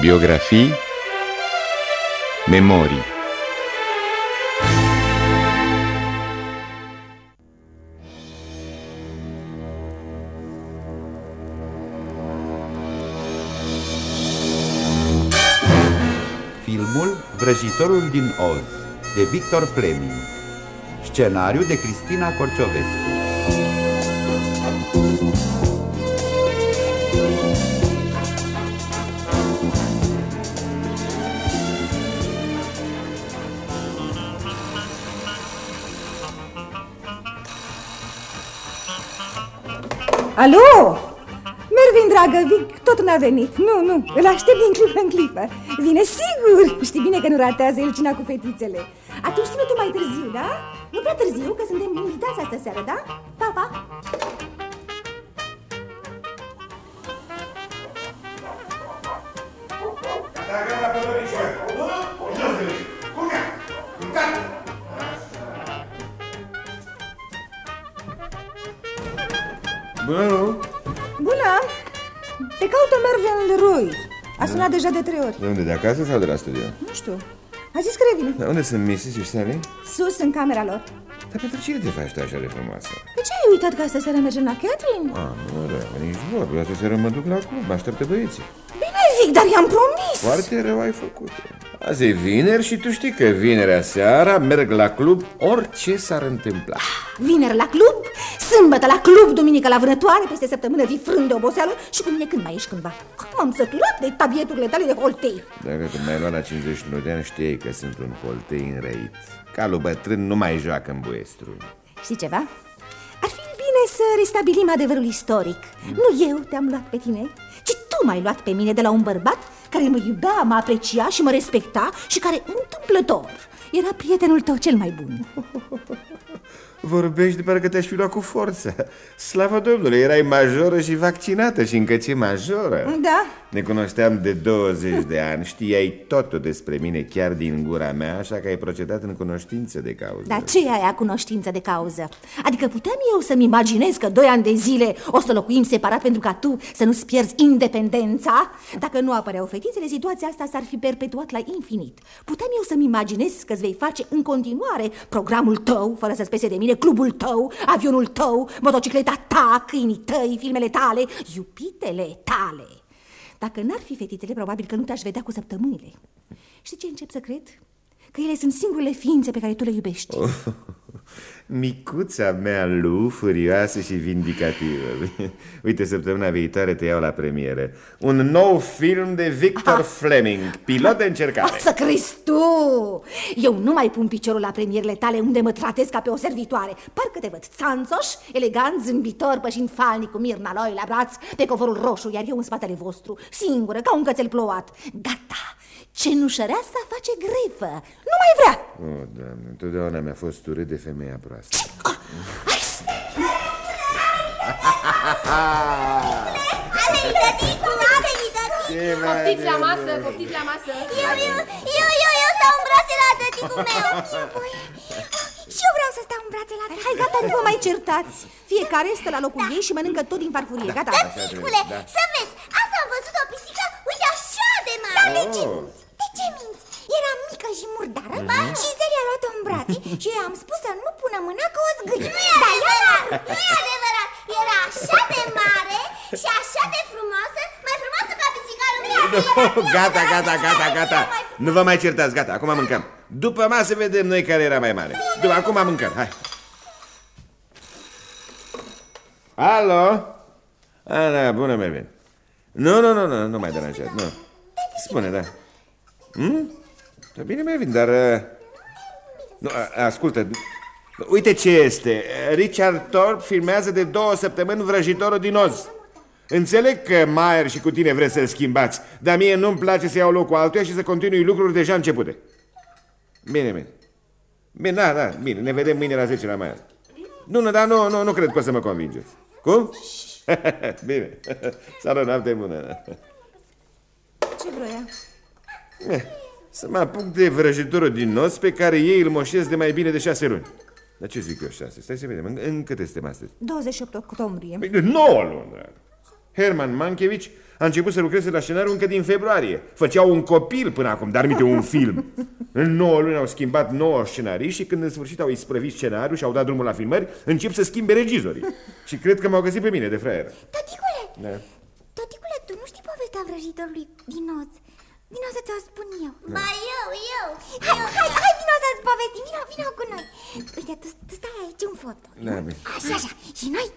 Biografii. Memorii. Filmul Vrăjitorul din Oz de Victor Fleming. Scenariu de Cristina Corciovescu Alo! Mervin, dragă, Vic tot n-a venit Nu, nu, îl aștept din clipă în clipă Vine sigur Știi bine că nu ratează el cina cu fetițele Atunci sună tu mai târziu, da? Nu prea târziu, că suntem invitați astă seară, da? Pa, pa! Sunat deja de trei ori De unde, de acasă sau de la studio? Nu știu A zis că revine Dar unde sunt Mrs. și Sally? Sus, în camera lor Dar pentru cine te faci tu așa de frumoasă? Pe ce ai uitat că astă seară mergem la Catherine? Ah, nu, rău, nici vorba, asta seara mă duc la club, mă așteaptă băieții Bine, Vic, dar i-am promis Foarte rău ai făcut Azi e vineri și tu știi că vinerea seara merg la club orice s-ar întâmpla Vineri la club, sâmbătă la club, duminică la vânătoare, peste săptămână vii frânt de oboseală și cu mine când mai ești cândva. Acum am săturat de tabieturile tale de holtei. Dacă când mai luat la 51 de ani știai că sunt un holtei înrăit Calul bătrân nu mai joacă în buestru Știi ceva? Ar fi bine să restabilim adevărul istoric. Nu eu te-am luat pe tine, ci tu m-ai luat pe mine de la un bărbat care mă iubea, mă aprecia și mă respecta și care, întâmplător, era prietenul tău cel mai bun. Vorbești de parcă te-aș fi luat cu forță. Slavă Domnului, erai majoră și vaccinată și încă ce majoră. Da, Ne cunoșteam de 20 de ani, știai totul despre mine chiar din gura mea, așa că ai procedat în cunoștință de cauză. dar ce e aia cunoștință de cauză? Adică puteam eu să-mi imaginez că doi ani de zile o să locuim separat pentru ca tu să nu-ți pierzi independența? Dacă nu apăreau fetițele, situația asta s-ar fi perpetuat la infinit. Puteam eu să-mi imaginez că îți vei face în continuare programul tău, fără să spese de mine, clubul tău, avionul tău, motocicleta ta, câinii tăi, filmele tale, iubitele tale. Dacă n-ar fi fetițele, probabil că nu te-aș vedea cu săptămânile. Știi ce încep să cred? Că ele sunt singurele ființe pe care tu le iubești. Oh, Micuța mea, Lu, furioasă și vindicativă. Uite, săptămâna viitoare te iau la premieră. Un nou film de Victor Fleming, pilot de încercare. Să crezi tu! Eu nu mai pun piciorul la premierele tale unde mă tratez ca pe o servitoare. Parcă te văd țanțoș, elegant, zâmbitor, pășind falnic cu Mirna Loi la braț pe covorul roșu, iar eu în spatele vostru, singură, ca un cățel plouat. Gata! Cenușăreasa face grefă. Nu mai vrea! Oh, doamne, întotdeauna mi-a fost urât de femeia proastă. Ale tăticu, ale tăticu Ce mai Poftiți la de- masă, poftiți la masă Eu, eu, eu, eu, eu stau în brațe la tăticul meu Și eu vreau să stau în brațe la tăticul Hai, gata, nu vă mai certați. Fiecare stă la locul ei și mănâncă tot din farfurie. Gata. Tăticule, Da. să vezi, asta am văzut o pisică, uite așa de mare Dar de ce mică și murdară și Zeli a luat-o în brațe și eu am spus să nu pună mâna că o zgârie Nu e adevărat, nu e adevărat Era așa de mare și așa de frumoasă, mai frumoasă ca pisica lui Nu e adevărat, nu e Gata, adevărat, gata, nu e gata, adevărat, gata. mai frumoasă. Nu vă mai certați, gata, acum mâncăm. După masă vedem noi care era mai mare. După, acum mâncăm, hai. Alo? A, da, bună, Mervin. Nu, nu, nu, nu, nu mai deranjat, nu. Spune, da. Hm? Da, bine, Mervin, dar... uh, Nu, a- ascultă, uite ce este. Richard Thorpe filmează de două săptămâni vrăjitorul din Oz. Înțeleg că Mayer și cu tine vreți să-l schimbați, dar mie nu-mi place să iau locul altuia și să continui lucruri deja începute. Bine, bine. Bine, da, da, bine, ne vedem mâine la 10 la Mayer. Nu, nu, dar nu, nu, nu cred că o să mă convingeți. Cum? bine. Seara noapte bună. Ce vroia? Eh, Să mă apuc de vrăjitorul din nos pe care ei îl moșesc de mai bine de șase luni. Dar ce zic eu șase? Stai să vedem. În, în câte suntem astăzi? 28 octombrie. Păi de 9 luni, drag. Herman Mankiewicz a început să lucreze la scenariu încă din februarie. Făceau un copil până acum, dar minte un film. În 9 luni au schimbat 9 scenarii și când în sfârșit au isprăvit scenariul și au dat drumul la filmări, încep să schimbe regizorii. Și cred că m-au găsit pe mine de fraier. Tăticule, Da. tăticule, tu nu știi povestea vrăjitorului din oț? Vino să ți-o spun eu. Ba eu, eu. Hai, hai, hai, vino să-ți povestim, vino, vino cu noi. Uite, tu, tu stai aici în foto. Da, bine. Așa, așa. Și noi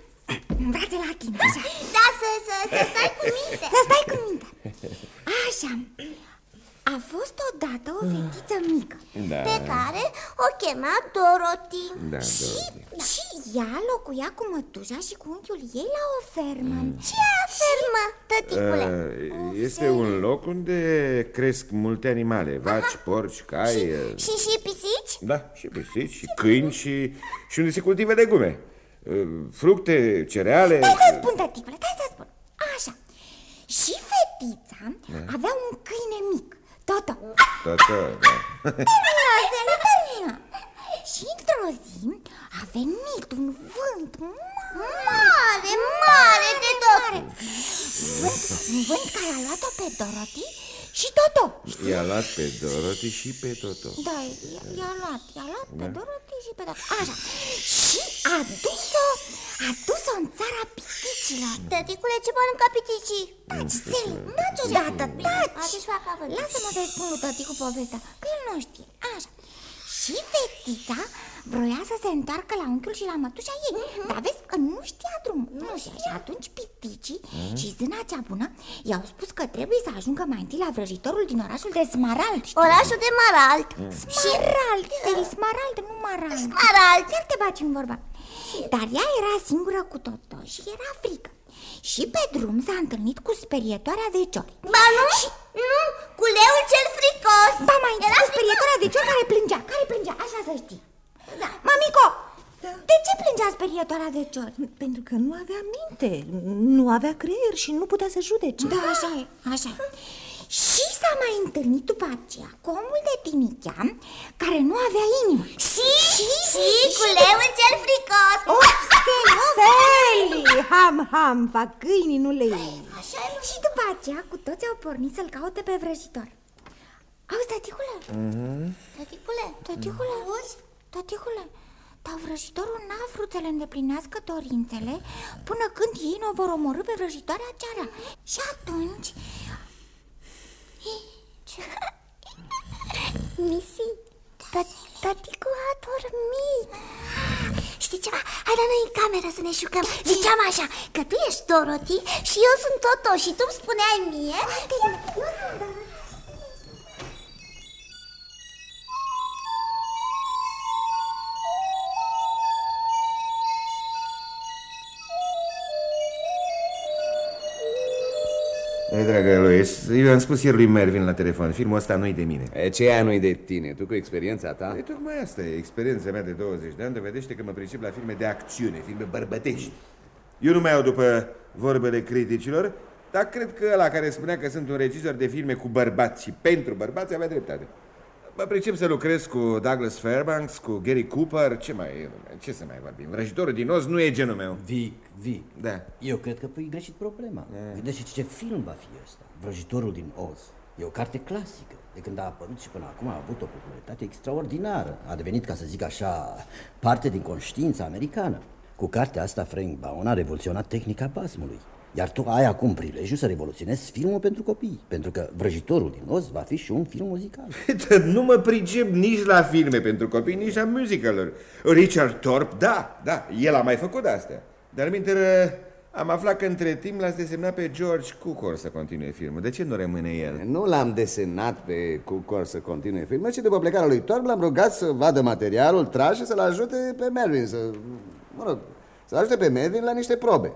în brațe la tine, așa. Da, să, să, să stai cu minte. Să stai cu minte. Așa. A fost odată o fetiță mică Da. Pe care o chema Dorothy. Da, și, Dorothy. și ea locuia cu mătușa și cu unchiul ei la o fermă. Ce fermă, tăticule? Uh, Este un loc unde cresc multe animale, vaci, porci, cai... uh, Și și pisici? Da, și pisici, și câini, și, și unde se cultive legume. Uh, Fructe, cereale... Stai să spun, tăticule, stai să spun. Așa. Și fetița avea un câine mic Toto Tata, da. Termină, Zele, termină Și într-o zi a venit un vânt mare, mare de tot Vânt, un vânt care a luat-o pe Dorothy și Toto. I-a luat pe Dorothy și pe Toto. Da, i- i-a luat, i-a luat pe Dorothy și pe Toto. Așa. Și a dus-o, a dus-o în țara piticilor. Tăticule, ce mănâncă piticii? Taci, Zele, taci odată, taci Lasă-mă să-i spun lui tăticu povestea, că el nu știe. Așa. Și fetița vroia să se întoarcă la unchiul și la mătușa ei. Dar vezi că nu știa drumul. Nu știa Și atunci piticii și zâna cea bună I-au spus că trebuie să ajungă mai întâi la vrăjitorul din orașul de Smarald. Știi? Orașul de Marald Smarald, Seri, Smarald, nu Marald Smarald. Chiar te baci în vorba. Dar ea era singură cu Toto și era frică. Și pe drum s-a întâlnit cu sperietoarea de ciori. Ba nu, nu, cu leul cel fricos. Ba mai întâi cu sperietoarea de ciori care plângea Care plângea, așa să știi da. Mamico, de ce plângea sperietoarea de ciori? Pentru că nu avea minte, nu avea creier și nu putea să judece. Da, așa e, așa e. Și s-a mai întâlnit după aceea cu omul de tinichea care nu avea inimă Și, și, și cu leul cel fricos Of, Seli, ham, ham, fac câinii, nu lei. Așa e, Și după aceea cu toți au pornit să-l caute pe vrăjitor Auzi, tăticule? Tăticule? Tăticule? Auzi? Tăticule, dar vrăjitorul n-a vrut să le îndeplinească dorințele Până când ei nu o vor omorâ pe vrăjitoarea ceara Și atunci... Misi, tăticu a dormit Știi ceva? Hai la noi în cameră să ne jucăm. Ziceam așa, că tu ești Dorothy și eu sunt Toto Și tu îmi spuneai mie că eu sunt Dorothy Ei, dragă Lois, eu am spus ieri lui Mervin la telefon, filmul ăsta nu-i de mine. E, ce aia nu-i de tine? Tu cu experiența ta? E tocmai asta e, experiența mea de 20 de ani dovedește că mă pricep la filme de acțiune, filme bărbătești. Eu nu mai iau după vorbele criticilor, dar cred că ăla care spunea că sunt un regizor de filme cu bărbați și pentru bărbați avea dreptate. Mă pricep să lucrez cu Douglas Fairbanks, cu Gary Cooper, ce mai e, ce să mai vorbim? Vrăjitorul din os nu e genul meu. Vic, Vic, Da. eu cred că pui greșit problema. Gândește ce film va fi ăsta. Vrăjitorul din Oz. E o carte clasică. De când a apărut și până acum a avut o popularitate extraordinară. A devenit, ca să zic așa, parte din conștiința americană. Cu cartea asta, Frank Baum a revoluționat tehnica pasmului. Iar tu ai acum prilejul să revoluționezi filmul pentru copii. Pentru că Vrăjitorul din Oz va fi și un film muzical. nu mă pricep nici la filme pentru copii, nici la musicaluri. Richard Thorpe, da, da, el a mai făcut astea. Dar minter, am aflat că între timp l-ați desemnat pe George Cukor să continue filmul. De ce nu rămâne el? Nu l-am desenat pe Cucor să continue filmul, ci după plecarea lui Torb l-am rugat să vadă materialul, trage și să-l ajute pe Melvin, să, mă rog, să ajute pe Melvin la niște probe.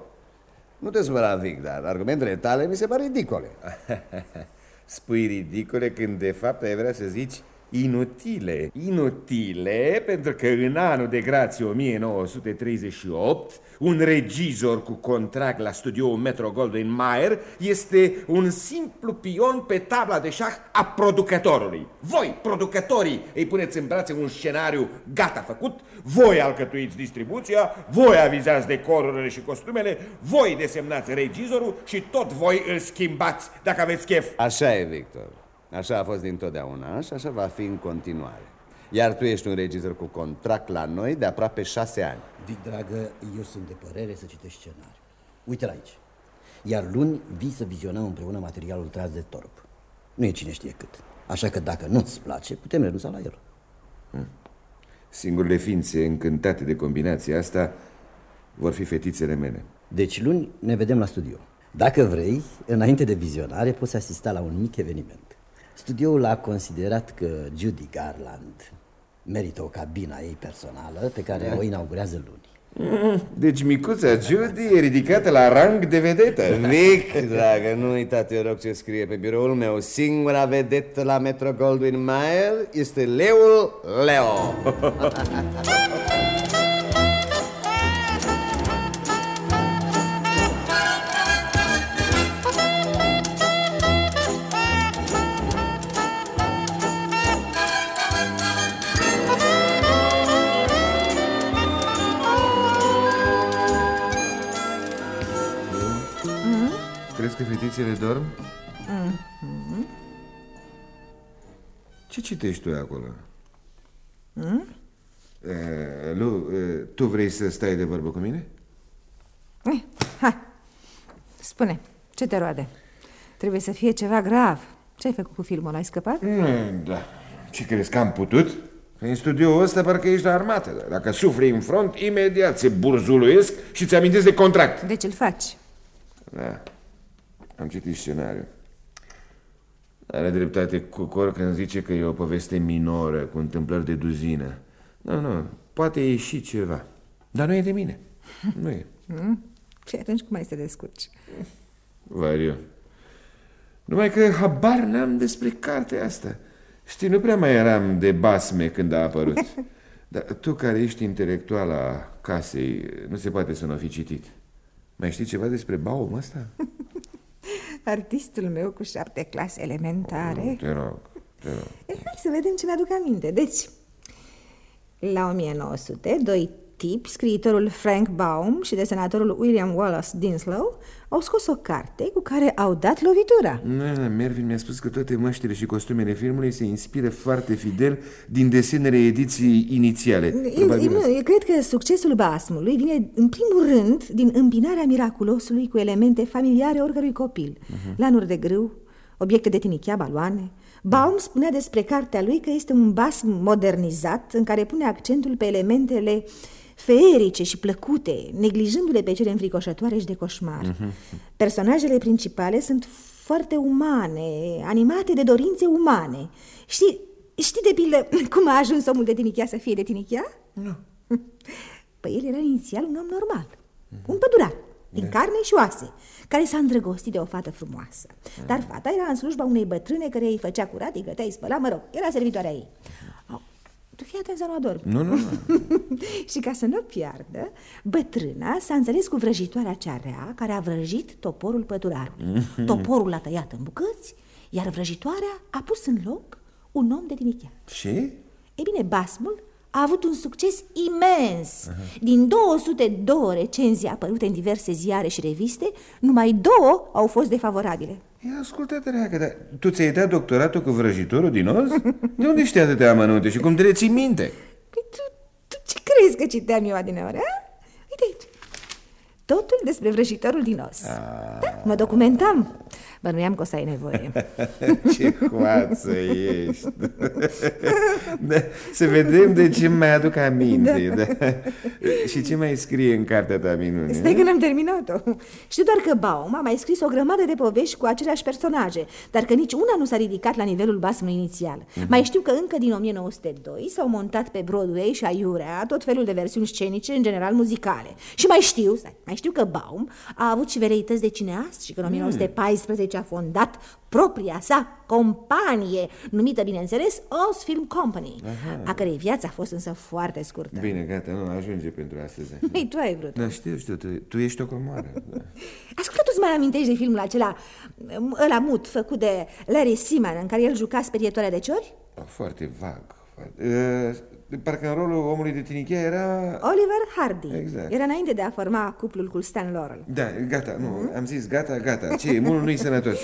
Nu te supăra, Vic, dar argumentele tale mi se par ridicole. Spui ridicole când de fapt ai vrea să zici Inutile, inutile, pentru că în anul de grație 1938, un regizor cu contract la studioul Metro Goldwyn Mayer este un simplu pion pe tabla de șah a producătorului. Voi, producătorii, îi puneți în brațe un scenariu gata făcut, voi alcătuiți distribuția, voi avizați decorurile și costumele, voi desemnați regizorul și tot voi îl schimbați dacă aveți chef. Așa e, Victor. Așa a fost dintotdeauna și așa va fi în continuare. Iar tu ești un regizor cu contract la noi de aproape șase ani. Vic, dragă, eu sunt de părere să citești scenariu. Uite-l aici. Iar luni vii să vizionăm împreună materialul tras de torp. Nu e cine știe cât. Așa că dacă nu-ți place, putem renunța la el. Singurele ființe încântate de combinația asta vor fi fetițele mele. Deci luni ne vedem la studio. Dacă vrei, înainte de vizionare, poți asista la un mic eveniment. Studioul a considerat că Judy Garland merită o cabină a ei personală pe care o inaugurează luni. Deci micuța Judy e ridicată la rang de vedetă. Vic, dragă, nu uita, te rog ce scrie pe biroul meu. Singura vedetă la Metro Goldwyn Mayer este leul Leo. Crezi că fetițele dorm? Ce citești tu acolo? Uh, Lu, uh, tu vrei să stai de vorbă cu mine? Eh, hai, spune, ce te roade? Trebuie să fie ceva grav. Ce ai făcut cu filmul? Ai scăpat? Mm, da. Ce crezi că am putut? În studioul ăsta parcă ești la armată. Dacă sufri în front, imediat se burzuluiesc și ți amintesc de contract. Deci îl faci. Da. Am citit scenariul. Are dreptate Cucor când zice că e o poveste minoră, cu întâmplări de duzină. Nu, nu, poate ieși ceva. Dar nu e de mine. Nu e. Și atunci cum ai să te descurci? Variu. Numai că habar n-am despre cartea asta. Știi, nu prea mai eram de basme când a apărut. Dar tu care ești intelectual a casei, nu se poate să nu fi citit. Mai știi ceva despre Baum ăsta? Artistul meu cu șapte clase elementare. Te rog, te rog. Eh, hai să vedem ce mi-aduc aminte. Deci, la 1900, doi tipi, scriitorul Frank Baum și desenatorul William Wallace Dinslow, au scos o carte cu care au dat lovitura. Na, Mervin mi-a spus că toate măștile și costumele filmului se inspiră foarte fidel din desenele ediției inițiale. Eu, Probabil nu, asta. eu cred că succesul basmului vine în primul rând din îmbinarea miraculosului cu elemente familiare oricărui copil. Lanuri de grâu, obiecte de tinichea, baloane. Baum spunea despre cartea lui că este un basm modernizat în care pune accentul pe elementele feerice și plăcute, neglijându-le pe cele înfricoșătoare și de coșmar. Personajele principale sunt foarte umane, animate de dorințe umane. Știi, știi de pildă cum a ajuns omul de tinichea să fie de tinichea? Nu. Păi el era inițial un om normal, un pădurar, din carne și oase, care s-a îndrăgostit de o fată frumoasă. Dar fata era în slujba unei bătrâne care îi făcea curat, îi gătea, îi spăla, mă rog, era servitoarea ei. Au, Tu fii atent să nu adormi. Nu, nu, nu. și ca să nu o piardă, bătrâna s-a înțeles cu vrăjitoarea cea rea care a vrăjit toporul pădurarului. Toporul l-a tăiat în bucăți, iar vrăjitoarea a pus în loc un om de tinichea. Și? E bine, basmul a avut un succes imens. Din 202 recenzii apărute în diverse ziare și reviste, numai două au fost defavorabile. Ia ascultă, dragă, dar tu ți-ai dat doctoratul cu vrăjitorul din os? De unde știi atâtea amănunte și cum te reții minte? Păi tu, tu ce crezi că citeam eu adineori, a? Uite aici. Totul despre vrăjitorul din os. Da, mă documentam. Bănuiam că o să ai nevoie. Ce hoață ești! da, să vedem de ce mai aduc aminte. Da. Și ce mai scrie în cartea ta minune? Stai că n-am terminat-o. Știu doar că Baum a mai scris o grămadă de povești cu aceleași personaje, dar că nici una nu s-a ridicat la nivelul basmului inițial. Mai știu că încă din 1902 s-au montat pe Broadway și aiurea tot felul de versiuni scenice, în general muzicale. Și mai știu, stai, mai știu că Baum a avut și veleități de cineast și că în 1914 deci a fondat propria sa companie, numită, bineînțeles, Oz Film Company, Aha. a cărei viață a fost însă foarte scurtă. Bine, gata, nu, ajunge pentru astăzi. Ei, tu ai vrut. Da, știu, știu, tu, tu ești o comoară. Da. Ascultă, tu mai amintești de filmul acela, ăla mut, făcut de Larry Seaman, în care el juca sperietoarea de ciori? Foarte vag. Foarte... Uh, parcă în rolul omului de tinichea era... Oliver Hardy. Exact. Era înainte de a forma cuplul cu Stan Laurel. Da, gata, nu, mm-hmm. am zis gata, gata. Ce e, mulul nu-i sănătos.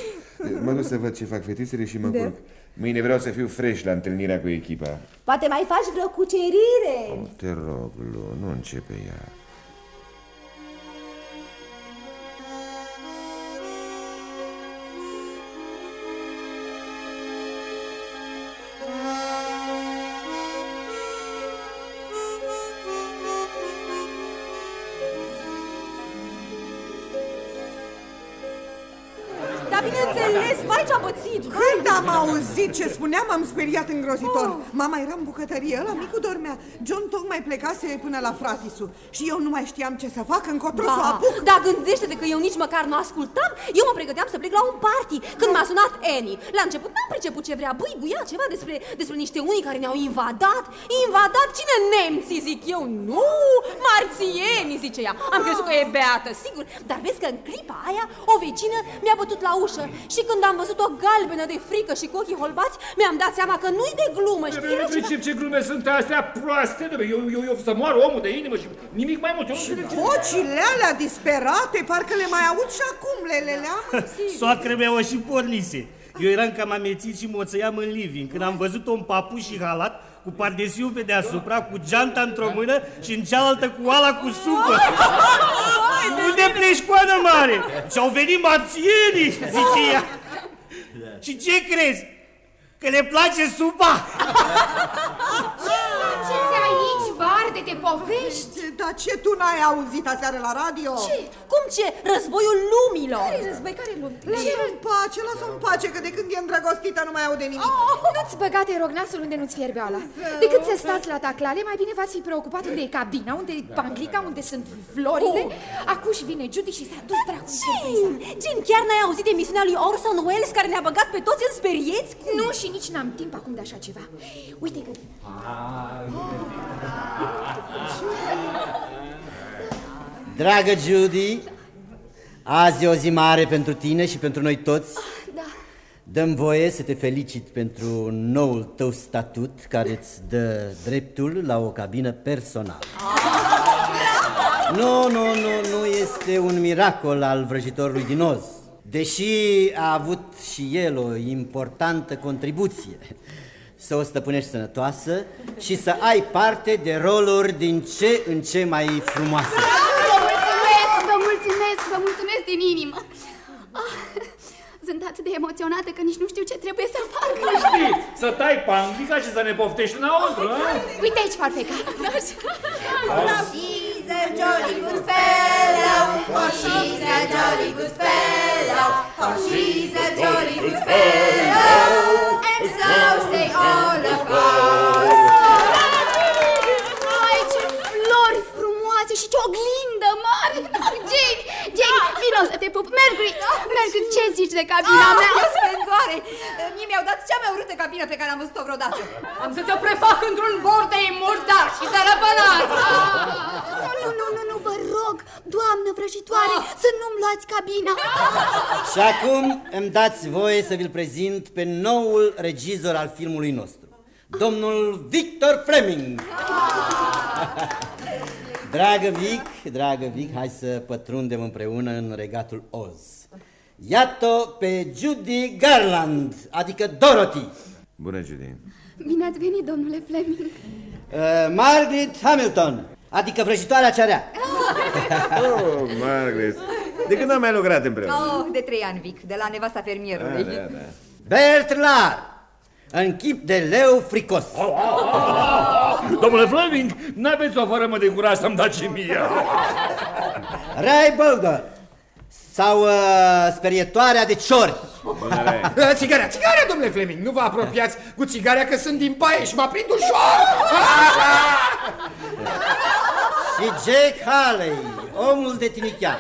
Mă duc să văd ce fac fetițele și mă da. culc. Mâine vreau să fiu fresh la întâlnirea cu echipa. Poate mai faci vreo cucerire. Oh, te rog, Lu, nu începe ea. Auzit ce spuneam, am speriat îngrozitor. Oh. Mama era în bucătărie, la micu dormea. John tocmai plecase până la fratisu și eu nu mai știam ce să fac, încotro să apuc. Da, gândește-te că eu nici măcar nu ascultam. Eu mă pregăteam să plec la un party când m-a sunat Annie. La început n-am priceput ce vrea, băi, buia ceva despre, despre niște unii care ne-au invadat. Invadat? Cine nemții, zic eu? Nu, marțieni, zice ea. Am crezut că e beată, sigur. Dar vezi că în clipa aia o vecină mi-a bătut la ușă și când am văzut o galbenă de frică și cu ochii holbați, mi-am dat seama că nu-i de glumă, știi? Nu pricep ce glume sunt astea proaste, eu, eu, eu să moară omul de inimă și nimic mai mult. Eu și vocile alea disperate, parcă le mai aud și acum, le, le, le am. Soacră mea o și pornise. Eu eram cam amețit și moțăiam în living când am văzut un papuș și halat cu pardesiu pe deasupra, cu geanta într-o mână și în cealaltă cu ala cu supă. Unde pleci, coană mare? Și-au venit marțienii, zice ea. Și ce crezi? Că le place supa? Ce aici, varde de povești? Dar ce tu n-ai auzit aseară la radio? Ce? Cum ce? Războiul lumilor! Care război? Care lumi? Lasă-o în pace, lasă-o în pace, că de când e îndrăgostită nu mai aude nimic. Oh, nu-ți băga, te rog, nasul unde nu-ți fierbe ala. Decât să stați la taclale, mai bine v-ați fi preocupat unde e cabina, unde e panglica, unde sunt florile. Oh. Acuși vine Judy și s-a dus dracu Jim, Jim, chiar n-ai auzit emisiunea lui Orson Welles care ne-a băgat pe toți în sperieți? Nu, și nici n-am timp acum de așa ceva. Uite că... Dragă Judy, azi e o zi mare pentru tine și pentru noi toți. Ah, da. Dăm voie să te felicit pentru noul tău statut care îți dă dreptul la o cabină personală. Nu, nu, nu, nu este un miracol al vrăjitorului din Oz. Deși a avut și el o importantă contribuție să o stăpânești sănătoasă și să ai parte de roluri din ce în ce mai frumoase. Vă mulțumesc, vă mulțumesc, vă mulțumesc din inimă. Ah, sunt atât de emoționată că nici nu știu ce trebuie să fac. Nu știi, să tai panglica și să ne poftești înăuntru, a? Uite aici, farfeca. She's a jolly good fellow, oh she's a jolly good fellow, oh she's a jolly good fellow, and so say all of us. Frumoase și ce oglindă mare! Jane, Jane, vino să te pup! Mercury, Mercury, ce zici de cabina mea? E splendoare! Mie mi-au dat cea mai urâtă cabină pe care am văzut-o vreodată. Am să ți-o prefac într-un bordei murdar și tărăpănat! Nu, nu, nu, nu, nu, vă rog, doamnă vrăjitoare, să nu-mi luați cabina! Și acum îmi dați voie să vi-l prezint pe noul regizor al filmului nostru, domnul Victor Fleming. Dragă Vic, dragă Vic, hai să pătrundem împreună în regatul Oz. Iată pe Judy Garland, adică Dorothy. Bună, Judy. Bine ați venit, domnule Fleming. Uh, Margaret Hamilton, adică vrăjitoarea cearea. Oh, Margaret. De când am mai lucrat împreună? Oh, de trei ani, Vic, de la nevasta fermierului. Da, da, da. Bertlar, în chip de leu fricos. Domnule Fleming, n-aveți o fără de curaj să-mi dați și mie. Ray Bulger, sau uh, sperietoarea de ciori. Țigarea, țigarea, domnule Fleming, nu vă apropiați cu țigarea că sunt din paie și m-a prins ușor. Și Jake Halley, omul de tinichea.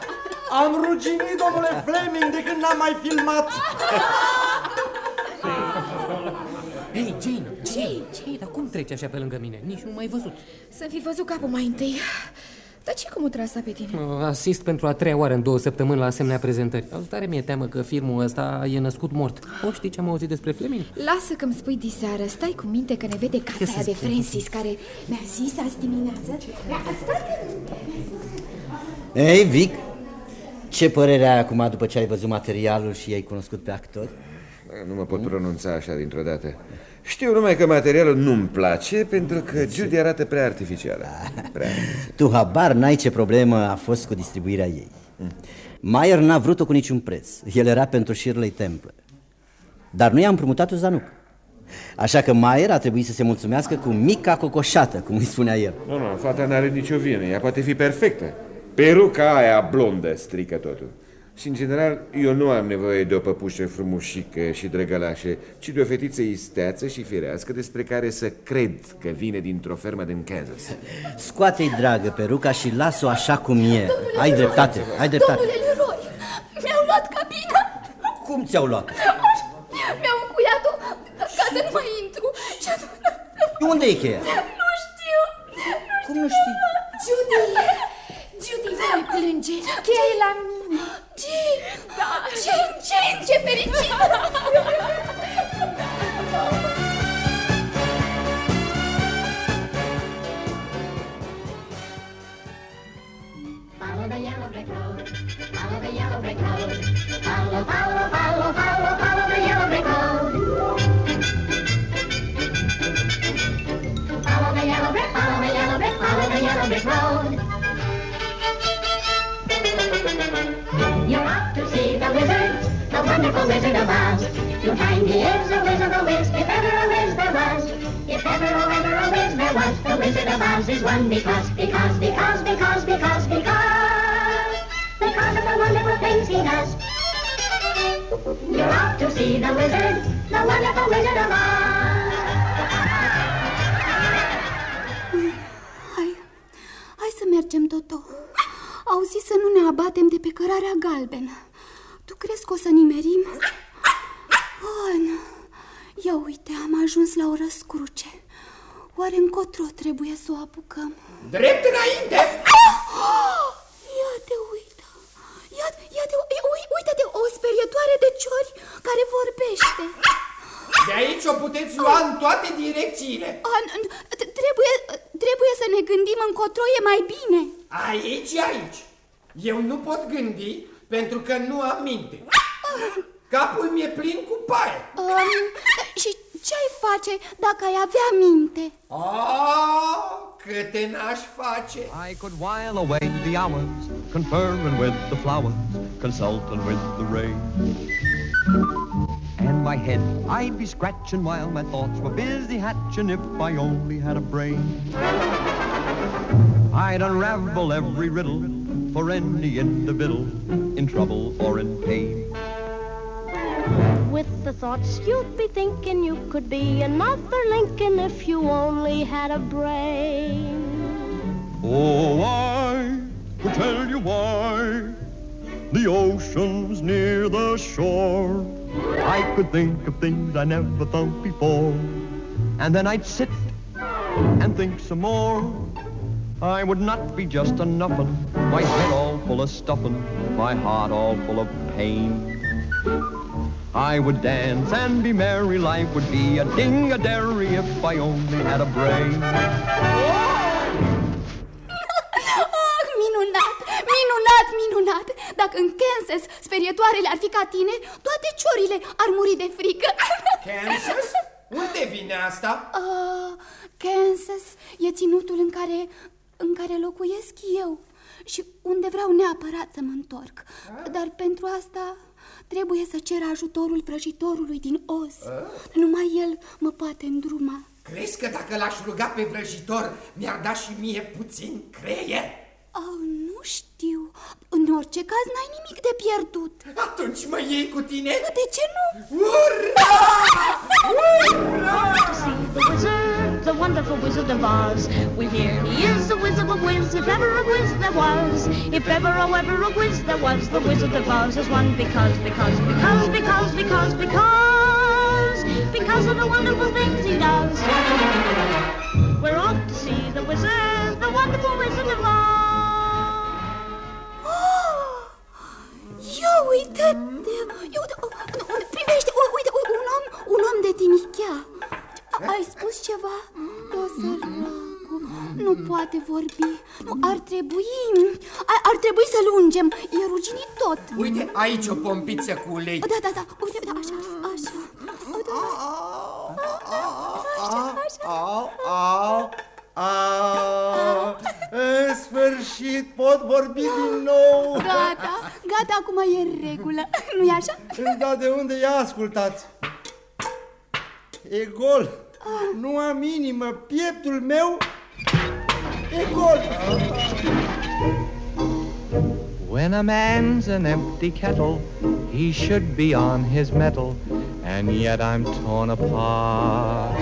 Am ruginit, domnule Fleming, de când n-am mai filmat. Hei, Jane, Jane, Jane, dar cum treci așa pe lângă mine? Nici nu m-ai văzut. Să fi văzut capul mai întâi. Dar ce cum o trasa pe tine? Asist pentru a treia oară în două săptămâni la asemenea prezentări. Auzi, tare mi-e teamă că filmul ăsta e născut mort. O, știi ce am auzit despre Fleming? Lasă că-mi spui diseară, stai cu minte că ne vede Ce cața să aia de spun? Francis care mi-a zis azi dimineață. Stai Ei, Vic, ce părere ai acum după ce ai văzut materialul și ai cunoscut pe actori? Nu mă pot pronunța așa dintr-o dată. Știu numai că materialul nu-mi place pentru că Judy arată prea artificială. Prea. Tu habar n-ai ce problemă a fost cu distribuirea ei. Mayer n-a vrut-o cu niciun preț. El era pentru Shirley Temple. Dar nu i-a împrumutat-o Zanuc. Așa că Mayer a trebuit să se mulțumească cu mica cocoșată, cum îi spunea el. Nu, nu, fata n-are nicio vină. Ea poate fi perfectă. Peruca aia blondă strică totul. Și, în general, eu nu am nevoie de o păpușă frumușică și drăgălașă, ci de o fetiță isteață și firească despre care să cred că vine dintr-o fermă din Kansas. Scoate-i, dragă, peruca și lasă-o așa cum e. Ai dreptate, ai dreptate. Domnule Leroy, mi-au luat cabina. Cum ți-au luat? Mi-au încuiat-o ca să nu mai intru. Ce Unde e cheia? Nu știu. Cum nu știi? Judy, Judy nu mai plânge. Cheia e la mine. Ce? Da. Ce, ce, ce fericită. Follow the yellow brick road. Follow the yellow brick road. Follow, follow, follow, follow, follow the yellow brick road. Follow the yellow brick, follow the yellow brick, follow the yellow brick road. You're off to see the wizard, the wonderful wizard of Oz. You'll find he is a wizard of whiz, if ever a whiz there was. If ever, oh, ever a whiz there was, the wizard of Oz is one because, because, because, because, because, because, because of the wonderful things he does. You're off to see the wizard, the wonderful wizard of Oz. Hai, hai să mergem, Toto. Au zis să nu ne abatem de pe cărarea galbenă. Tu crezi că o să nimerim? Oh, nu. Ia uite, am ajuns la o răscruce. Oare încotro trebuie să o apucăm? Drept înainte! Ia te uită! Ia, ia te, ui, uite-te, o sperietoare de ciori care vorbește. De aici o puteți lua în toate direcțiile. A, n- n- t- trebuie, trebuie să ne gândim încotro e mai bine. Aici, aici. Eu nu pot gândi pentru că nu am minte. Capul mi-e plin cu paie. Um, și ce ai face dacă ai avea minte? Oh, câte n-aș face. I could while away the hours, conferring with the flowers, consulting with the rain. My head I'd be scratching while my thoughts were busy hatching if I only had a brain. I'd unravel every riddle for any individual in trouble or in pain. With the thoughts you'd be thinking you could be another Lincoln if you only had a brain. Oh, I will tell you why the ocean's near the shore. I could think of things I never thought before. And then I'd sit and think some more. I would not be just a nuffin, my head all full of stuffin', my heart all full of pain. I would dance and be merry, life would be a ding-a-dairy if I only had a brain. Ah, minunat, minunat! Dacă în Kansas sperietoarele ar fi ca tine, toate ciorile ar muri de frică. Kansas? Unde vine asta? Ah, Kansas e ținutul în care, în care locuiesc eu și unde vreau neapărat să mă întorc. Dar pentru asta trebuie să cer ajutorul vrăjitorului din Oz. Numai el mă poate îndruma. Crezi că dacă l-aș ruga pe vrăjitor, mi-ar da și mie puțin creier? Oh, nu știu. În orice caz, n-ai nimic de pierdut. Atunci mă iei cu tine? De ce nu? Ura! See the wizard, the the wonderful Wizard of Oz. We hear he is the Wizard of a Wiz, if ever a Wiz there was. If ever, oh, ever a Wiz there was, the Wizard of Oz is one because, because, because, because, because, because, because of the wonderful things he does. We're off to see the wizard, the wonderful Wizard of Oz. Ia uite! Ia uite! oh, nu, nu, Privește! u- Uite, uite, un om, un om de tinichea. Ai spus ceva? O săracu, nu poate vorbi. Nu, ar trebui... Ar, ar trebui să-l ungem. E ruginit tot. Uite, aici o pompiță cu ulei. Da, da, da. Uite, uite, așa, așa. Uite, Au, au, au. În sfârșit pot vorbi din nou. Gata, gata, acum e în regulă. Nu-i așa? Da, de unde ia ascultați? E gol. Nu am inimă. Pieptul meu e gol. When a man's an empty kettle, he should be on his mettle, and yet I'm torn apart.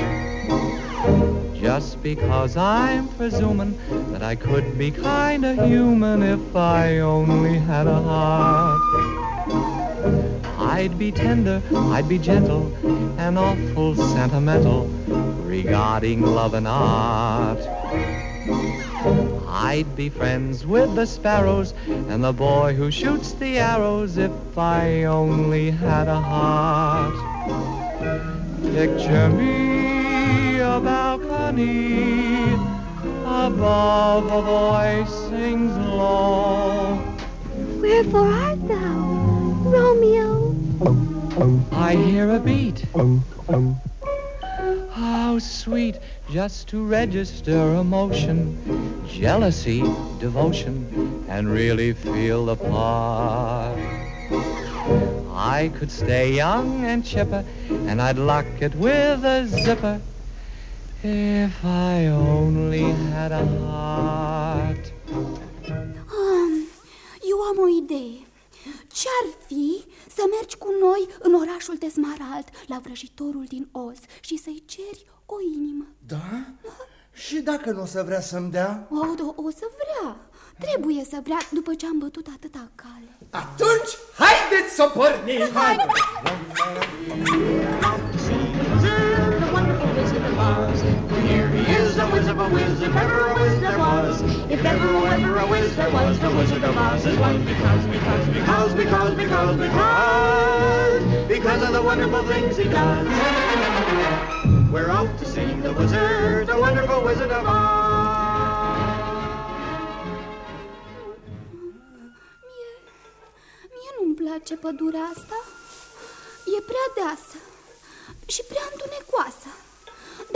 Just because I'm presuming that I could be kinda human if I only had a heart. I'd be tender, I'd be gentle, and awful sentimental regarding love and art. I'd be friends with the sparrows and the boy who shoots the arrows if I only had a heart. Picture me balcony above a voice sings low. Wherefore art thou, Romeo? I hear a beat. How sweet just to register emotion, jealousy, devotion, and really feel the part. I could stay young and chipper, and I'd lock it with a zipper if I only had a heart. Um, eu am o idee. Ce-ar fi să mergi cu noi în orașul de Smarald, la vrăjitorul din Oz și să-i ceri o inimă? Da? Și dacă nu o să vrea să-mi dea? O, o, o să vrea. Trebuie să vrea după ce am bătut atâta cale. Atunci, haideți să pornim! Hai! The wonderful Wizard of Oz. Here he is, the Wizard of a Wiz, if ever a Wiz there was. If ever, oh, ever a Wiz there was, the Wizard of Oz is one because, because, because, because, because, because, because of the wonderful things he does. We're off to see the wizard, the wonderful Wizard of Mie nu-mi place pădurea asta. E prea deasă și prea întunecoasă.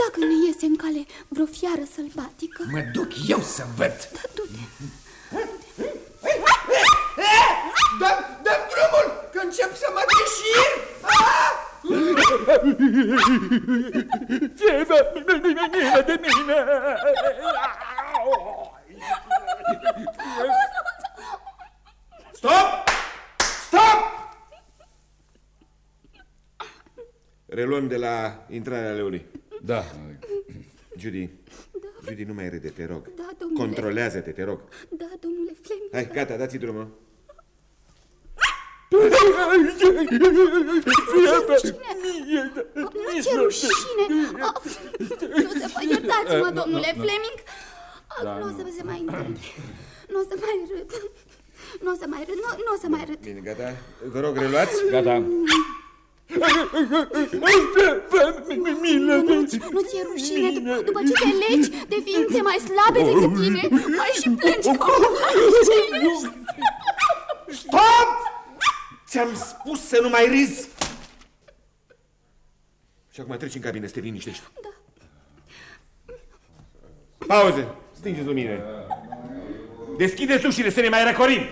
Dacă ne iese în cale vreo fiară sălbatică... Mă duc eu să văd. Du-te. Dăm, dăm drumul, că încep să mă deșir! Ce vă mine de mine? Stop! Stop! Reluăm de la intrarea leului. Da. Judy, Judy, nu mai râde, te rog. Da, domnule. Controlează-te, te rog. Da, domnule Fleming. Hai, gata, dați drumul. Nu ți-e rușine? Ah, Nu se poate, iertați-mă, Nu, domnule nu, nu. Fleming. Ah, Da, Nu o să nu. se mai întâmple. Nu o să mai râd. Nu o să mai râd, nu, nu o să mai râd. Bine, gata. Vă rog, reluați. Gata. Nu, nu ți-e rușine după, după ce te legi de ființe mai slabe decât tine? Mai și plângi ca o Stop! Ți-am spus să nu mai râzi! Și acum treci în cabină să te liniștești. Da. Pauze! Stingeți lumine! Deschideți ușile să ne mai răcorim!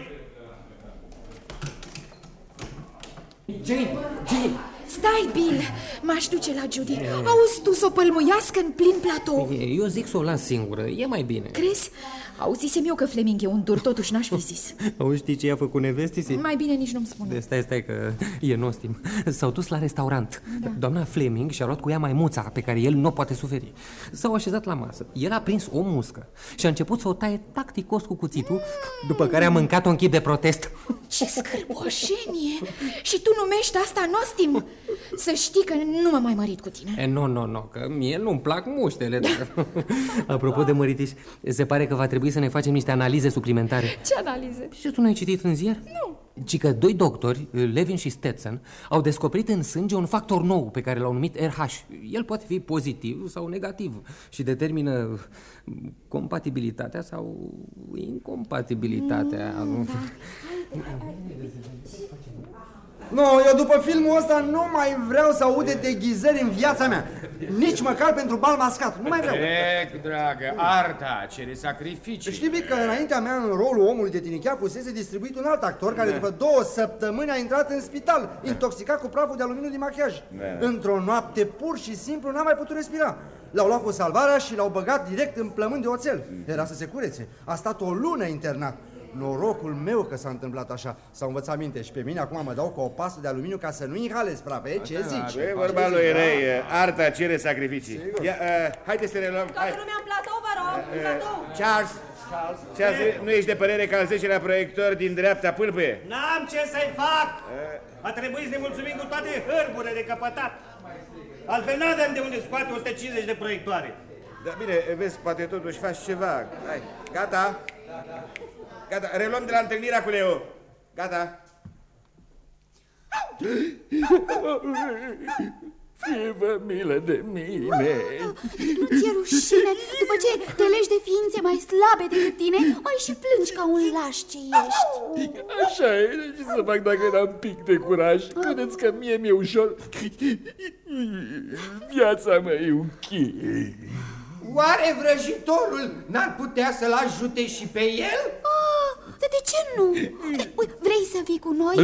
Jane, Jane, stai, Bill! M-aș duce la Judy. Auzi tu să o pălmuiască în plin platou. Eu zic să o las singură, e mai bine. Crezi? Auzisem eu că Fleming e un dur, totuși n-aș fi zis. Auzi, știi ce i-a făcut nevestisi? Mai bine nici nu-mi spune. De stai, stai că e nostim. S-au dus la restaurant. Da. Doamna Fleming și-a luat cu ea maimuța pe care el nu o poate suferi. S-au așezat la masă. El a prins o muscă și a început să o taie tacticos cu cuțitul, după care a mâncat un chip de protest. Ce scârboșenie! Și tu numești asta nostim? Să știi că nu m-am mai mărit cu tine. E, nu, nu, nu, că mie nu-mi plac muștele. Dar... Apropo de măritiș, se pare că va trebui să ne facem niște analize suplimentare. Ce analize? Și tu n-ai citit în ziar? Nu. Ci că doi doctori, Levin și Stetson, au descoperit în sânge un factor nou pe care l-au numit RH. El poate fi pozitiv sau negativ și determină compatibilitatea sau incompatibilitatea. Mm, da. Nu, eu după filmul ăsta nu mai vreau să aud de deghizări în viața mea. Nici măcar pentru bal mascat. Nu mai vreau. Trec, dragă, arta cere sacrificii. Știi, Vic, că înaintea mea în rolul omului de tinichea fusese distribuit un alt actor care Da. după două săptămâni a intrat în spital, intoxicat cu praful de aluminiu din machiaj. Da. Într-o noapte pur și simplu n-a mai putut respira. L-au luat cu salvarea și l-au băgat direct în plămâni de oțel. Era să se curețe. A stat o lună internat. Norocul meu că s-a întâmplat așa. S-au învățat minte și pe mine acum mă dau cu o pasă de aluminiu ca să nu inhalez praf. Ce zici? E vorba lui Rei, arta cere sacrificii. Ia, uh, haide să ne luăm. Hai. Toată lumea în platou, vă rog, în Uh, platou. Charles, Charles, nu ești de părere că al 10-lea proiector din dreapta pâlpâie? N-am ce să-i fac! A trebuit să ne mulțumim cu toate hârburile de căpătat. Altfel n-avem de unde scoate 150 de proiectoare. Da, bine, vezi, poate totuși faci ceva. Hai, gata? Gata, reluăm de la întâlnirea cu Leo. Gata. Fie-vă milă de mine. Nu ți-e rușine? După ce te legi de ființe mai slabe decât tine, mai și plângi ca un laș ce ești. Așa e, ce să fac dacă n-am pic de curaj? Credeți că mie mi-e ușor? Viața mea e ok. Oare vrăjitorul n-ar putea să-l ajute și pe el? Ah, dar de ce nu? Ui, Vrei să vii cu noi?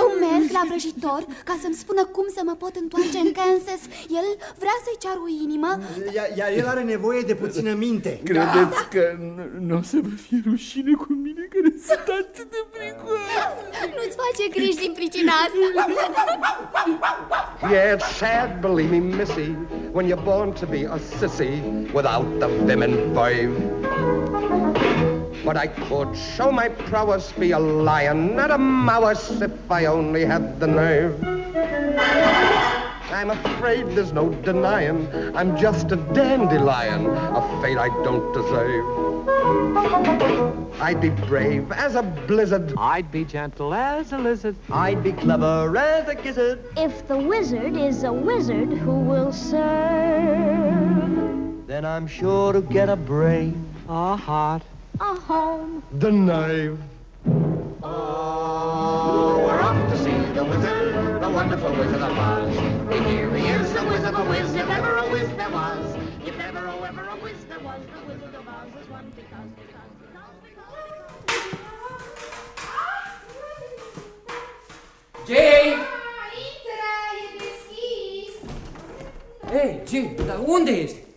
Eu merg la vrăjitor ca să-mi spună cum să mă pot întoarce în Kansas. El vrea să-i cear o inimă. Iar, iar el are nevoie de puțină minte. Credeți că nu- nu o să vă fie rușine cu mine care sunt atât de fricoasă? Nu-ți face griji din pricina asta. Yeah, it's sad, believe me, missy, when you're born to be a sissy without the vim and vibe. But I could show my prowess, be a lion, not a mouse, if I only had the nerve. I'm afraid there's no denying I'm just a dandelion, a fate I don't deserve. I'd be brave as a blizzard. I'd be gentle as a lizard. I'd be clever as a gizzard. If the wizard is a wizard who will serve Then I'm sure to get a brain, a heart, a home. the knife. Oh, we're off to see the wizard, the wonderful wizard of Oz. And here he is, the wizard of a whiz, if ever a whiz there was. If ever, oh, ever a whiz there was, the wizard of Oz is one because, because, because, Jane! Intră, e deschis. Ei, Jane, dar unde ești?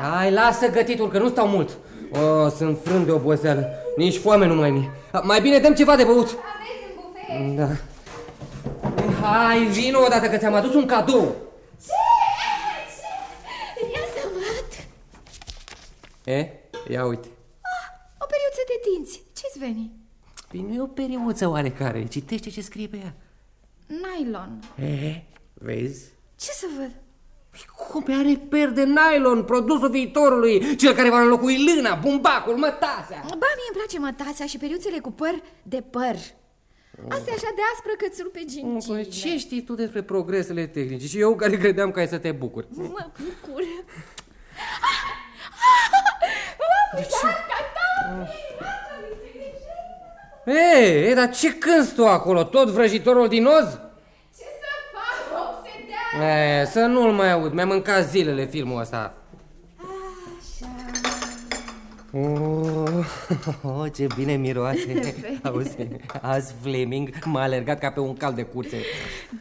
Hai, lasă gătitul, că nu stau mult. O, sunt frân de oboseală. Nici foame nu mai mi Mai bine dăm ceva de băut. Aveți în bufet. Da. Hai, vino odată că ți-am adus un cadou. Ce? Ce? Ia să văd. E? Ia uite. O periuță de dinți. Ce-ți veni? Păi nu e o periuță oarecare. Citește ce scrie pe ea. Nylon. E? Vezi? Ce să văd? Cum are per de nylon, produsul viitorului, cel care va înlocui lâna, bumbacul, mătasea. Ba, mie îmi place mătasea și periuțele cu păr de păr. Asta e așa de aspră că îți rupe gingile. Păi ce știi tu despre progresele tehnice? Și eu care credeam că ai să te bucuri. Mă bucur. De ce? Ei, ei, dar ce cânti tu acolo? Tot vrăjitorul din oz? Ce să fac? Obsedează. E, să nu-l mai aud, mi-a mâncat zilele filmul ăsta. Așa. Oh, oh, ce bine miroase Auzi, azi Fleming m-a alergat ca pe un cal de curse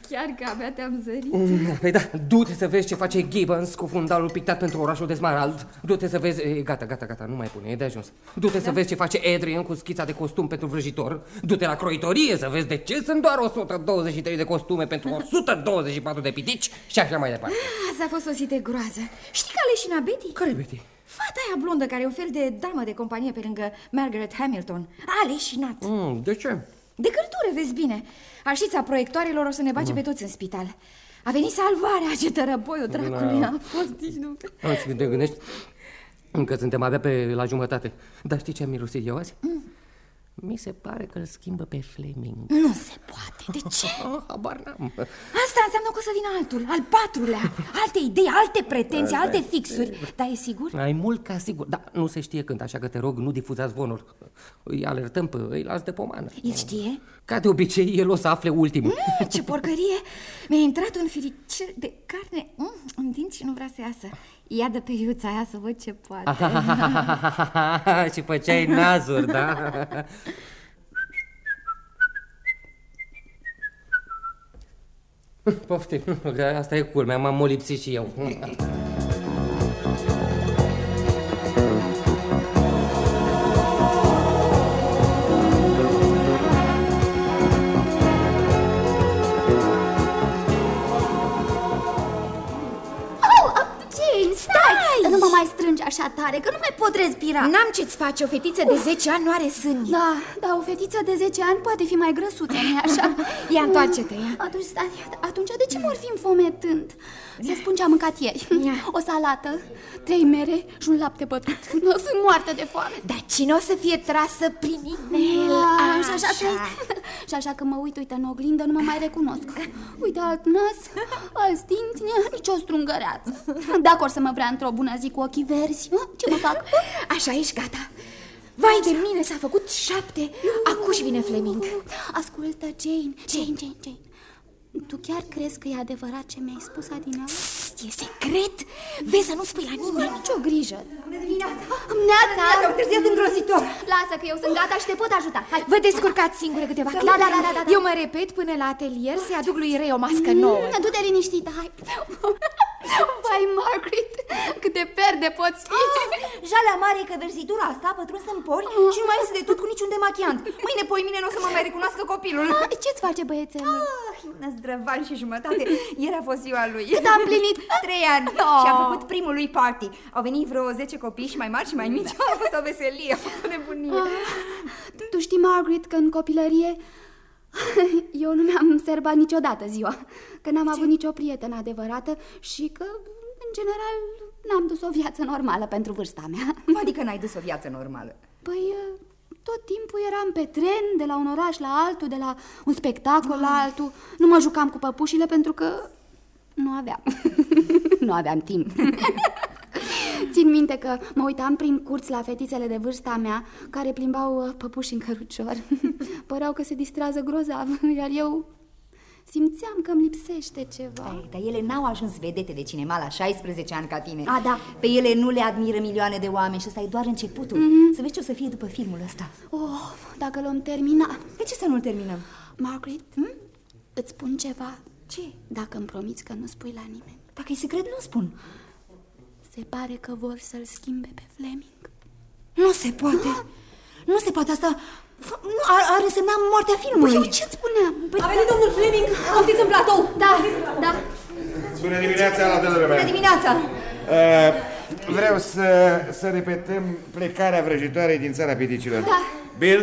Chiar că abia te-am zărit. Păi da, du-te să vezi ce face Gibbons cu fundalul pictat pentru orașul de Smarald Du-te să vezi, e, gata, gata, gata, nu mai pune, e de ajuns Du-te să vezi ce face Adrian cu schița de costum pentru vrăjitor Du-te la croitorie să vezi de ce sunt doar 123 de costume pentru 124 de pitici Și așa mai departe Asta a fost o zi de groază. Știi că a leșina Betty? Care Betty? Fata aia blondă care e un fel de damă de companie pe lângă Margaret Hamilton. A leșinat. Mm, de ce? De căldură, vezi bine. Arșița proiectoarelor o să ne bage Mm. pe toți în spital. A venit salvarea, ce tărăboiul dracului Da. a fost, nici nu... Azi când te gândești Încă suntem abia pe la jumătate Dar știi ce am mirosit eu azi? Mm. Mi se pare că îl schimbă pe Fleming Nu se poate, de ce? Habar n-am Asta înseamnă că o să vină altul, al patrulea. Alte idei, alte pretenții, Asta alte e. fixuri. Dar e sigur? Ai mult ca sigur Da, nu se știe când, așa că te rog, nu difuzați zvonuri Îi alertăm pe îi las de pomană El știe? Ca de obicei, el o să afle ultimul Mm, ce porcărie! Mi-a intrat un firicel de carne mm, în dinți și nu vrea să iasă. Ia de pe iuța aia să văd ce poate. Și făceai nazuri, da? Poftim, că asta e culmea, m-am molipsit și eu așa tare, că nu mai pot respira. N-am ce-ți face, o fetiță de 10 ani nu are sâni. Da, da, o fetiță de 10 ani poate fi mai grăsuță, nu așa? Ia, întoarce-te, ia. Atunci, stai, atunci de ce mor fi înfometând? Să spun ce am mâncat ieri. O salată, trei mere și un lapte bătut. Nu sunt moartă de foame. Dar cine o să fie trasă prin inel? Ah, și așa, și, și așa că mă uit, uite, în oglindă, nu mă mai recunosc. Uite, alt nas, alți dinți, nici o strungăreață. Dacă or să mă vrea într-o bună zi cu ochii verzi, ce mă fac? Așa ești gata. Vai de mine, s-a făcut șapte. Acuși vine Fleming. Ascultă, Jane, Jane, Jane, Jane. Tu chiar crezi că e adevărat ce mi-ai spus adineaur? E secret? Vezi să nu spui la nimeni. Nicio grijă. Bună dimineața! Neața! Am întârziat îngrozitor. Lasă că eu sunt gata și te pot ajuta. Hai. Vă descurcați singure câteva Da, clipe. da, da, da, da. Eu mă repet până la atelier să-i aduc lui Ray o mască nouă. Mm, Du-te liniștită, hai. Vai, Margaret, câte perde poți fi. Jalea mare e că verzitura asta a pătruns în pori și nu mai iese de tot cu niciun demachiant. Mâine, poi mine nu o să mă mai recunoască copilul. Ah, Ce-ți face băiețelul? Ah, e un năzdrăvan și jumătate. Ieri a fost ziua lui. Cât a împlinit? Trei ani. Oh. Și a făcut primul lui party. Au venit vreo 10 copii și mai mari și mai mici. A fost o veselie, a fost o nebunie. Ah, tu știi, Margaret, că în copilărie eu nu mi-am serbat niciodată ziua, că n-am avut nicio prietenă adevărată și că, în general, n-am dus o viață normală pentru vârsta mea. Cum adică n-ai dus o viață normală? Păi, tot timpul eram pe tren, de la un oraș la altul, de la un spectacol la altul. Nu mă jucam cu păpușile pentru că nu aveam. nu aveam timp. Țin minte că mă uitam prin curți la fetițele de vârsta mea care plimbau uh, păpuși în cărucior. Păreau că se distrează grozav, iar eu simțeam că îmi lipsește ceva. Ai, dar ele n-au ajuns vedete de cinema la 16 ani ca tine. A, da. Pe ele nu le admiră milioane de oameni și ăsta e doar începutul. Mhm. Să vezi ce o să fie după filmul ăsta. Oh, dacă l-am terminat. De ce să nu-l terminăm? Margaret, hm? îți spun ceva. Ce? Dacă îmi promiți că nu spui la nimeni. Dacă e secret, nu spun. Se pare că vor să-l schimbe pe Fleming. Nu se poate. Nu se poate asta. F- Nu, ar, ar însemna moartea filmului. Păi eu ce spuneam? Păi... A venit domnul Fleming, poftiți în platou. Da, da. Bună dimineața la toată lumea. Bună dimineața! Uh, vreau să, să repetăm plecarea vrăjitoarei din țara piticilor. Da. Bill,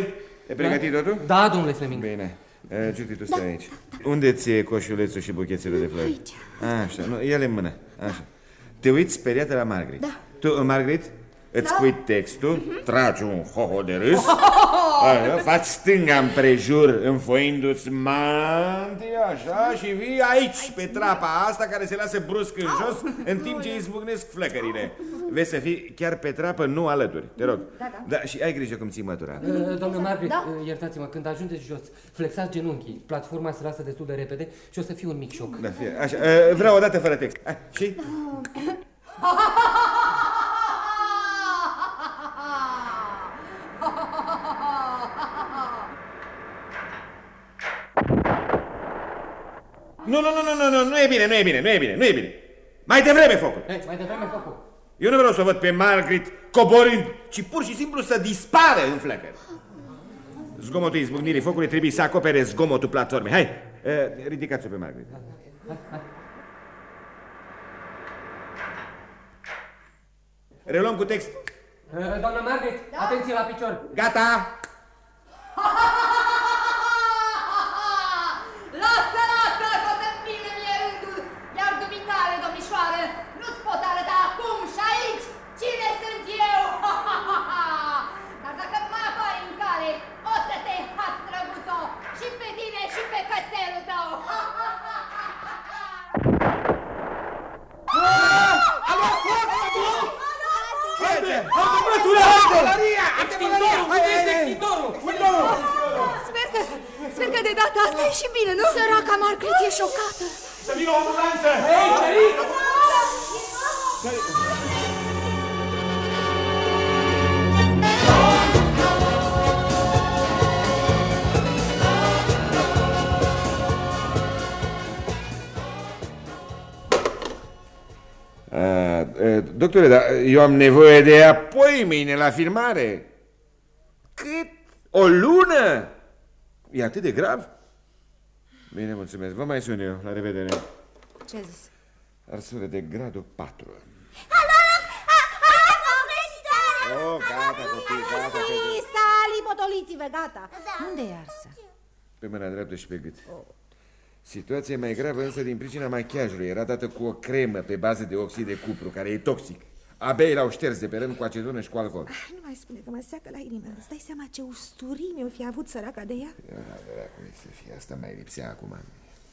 e pregătit totul? Da, domnule Fleming. Bine. Uh, Judy, tu stai aici. Unde ți-e coșulețul și buchețele de flori? Aici. Așa, nu, ele în mână. Așa. Te uiți speriată la Margaret. Da. Tu, uh, Margaret, îți pui textul, tragi un hoho de râs, așa, faci stânga împrejur, înfoindu-ți mantia, așa, și vii aici, pe trapa asta care se lasă brusc în jos, în timp ce izbucnesc flăcările. Vezi să fii chiar pe trapă, nu alături, te rog. Da, da. Da, și ai grijă cum ții mătura. Uh, Doamne Margaret, Da. uh, iertați-mă, când ajungeți jos, flexați genunchii, platforma se lasă destul de repede și o să fie un mic șoc. Da, fie. Așa, uh, vreau o dată fără text. Ah, și? Nu, nu, nu, nu, nu, nu, nu e bine, nu e bine, nu e bine, nu e bine. Mai devreme focul. Ei, mai devreme focul. Eu nu vreau să o văd pe Margaret coborând, ci pur și simplu să dispară în flăcări. Zgomotul izbucnirii focului trebuie să acopere zgomotul platformei. Hai, uh, ridicați-o pe Margaret. Reluăm cu text. Uh, Doamna Margaret, atenție la picior. Gata! Lasă, lasă, că o să-mi vine mie rândul, iar dumitare, domnișoară, nu-ți pot arăta acum și aici cine sunt eu. Dar dacă mai apari în cale, o să te hați, drăguțo, și pe tine și pe cățelul tău. A luat foc! Haide! Artemătura! Artilleria! Artilleria! Extintorul! Unde este extintorul? Sper că, sper că de data asta e și bine, nu? Săraca Margaret e șocată. Să vină o ambulanță! Hei, săriți! A, a, doctore, dar eu am nevoie de apoi mâine la filmare. Cât? O lună? E atât de grav? Bine, mulțumesc. Vă mai sun eu. La revedere. Ce a zis? Arsure de gradul 4. Oh, gata, copii, gata, fete. Sali, motoliți-vă, gata. Unde e arsă? Pe mâna dreaptă și pe gât. Situația e mai gravă însă din pricina machiajului. Era dată cu o cremă pe bază de oxid de cupru, care e toxic. Abia l-au șters de pe rând cu acetonă și cu alcool. Ah, Nu mai spune că mă seacă la inimă. Îți dai seama ce usturimi o fi avut săraca de ea? Ia, dracu, să fie asta mai lipsea acum.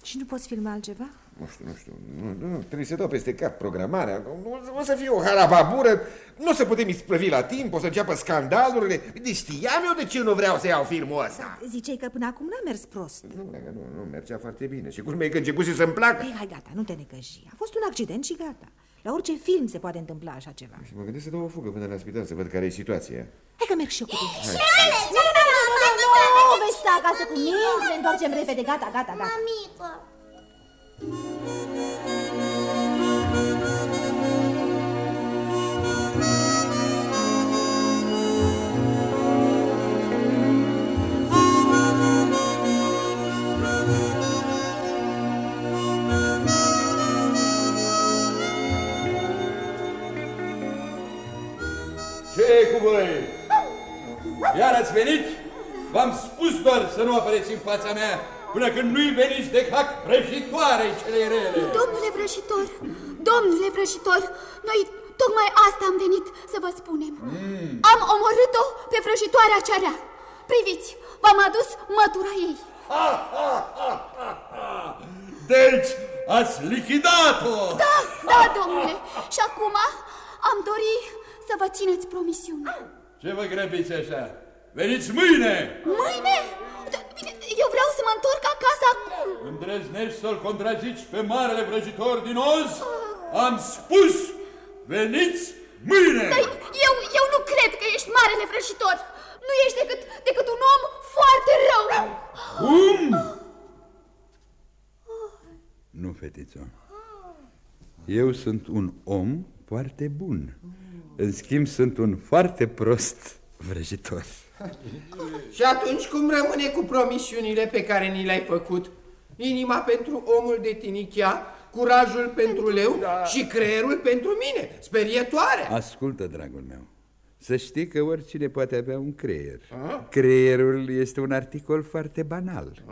Și nu poți filma altceva? Nu știu, nu știu, nu, nu, trebuie să dau peste cap programarea, nu, nu o să fie o harababură, nu o să putem isprăvi la timp, o să înceapă scandalurile. Deci știam eu de ce nu vreau să iau filmul ăsta. Ziceai că până acum n-a mers prost. Nu, dacă nu, nu, mergea foarte bine. Și cum e că începuse să-mi placă? Ei, hai, gata, nu te necăji. A fost un accident și gata. La orice film se poate întâmpla așa ceva. Și mă gândesc să dau o fugă până la spital să văd care e situația. Hai că merg și eu cu tine. Hai. Nu, nu, nu, nu, nu, nu, nu, vei sta acasă cu minți, ne întoarcem repede, gata, gata, gata. Mamică. Voi? Iar ați venit? V-am spus doar să nu apăreți în fața mea până când nu-i veniți de hac vrăjitoare cele rele. Domnule vrăjitor, domnule vrăjitor, noi tocmai asta am venit să vă spunem. Mm. Am omorât-o pe vrăjitoarea cea rea. Priviți, v-am adus mătura ei. Ha, ha, ha, ha, ha. Deci ați lichidat-o! Da, da, domnule. Și acum am dori să vă țineți promisiunea. Ce vă grăbiți așa? Veniți mâine! Mâine? Da, bine, eu vreau să mă întorc acasă acum. Îndrăznești să-l contrazici pe marele vrăjitor din Oz? Am spus, veniți mâine! Dar eu, eu nu cred că ești marele vrăjitor. Nu ești decât, decât un om foarte rău. Cum? Nu, fetițo. Eu sunt un om foarte bun. În schimb, sunt un foarte prost vrăjitor. Și atunci cum rămâne cu promisiunile pe care ni le-ai făcut? Inima pentru omul de tinichea, curajul pentru leu și creierul pentru mine, sperietoare. Ascultă, dragul meu. Să știi că oricine poate avea un creier. Creierul este un articol foarte banal.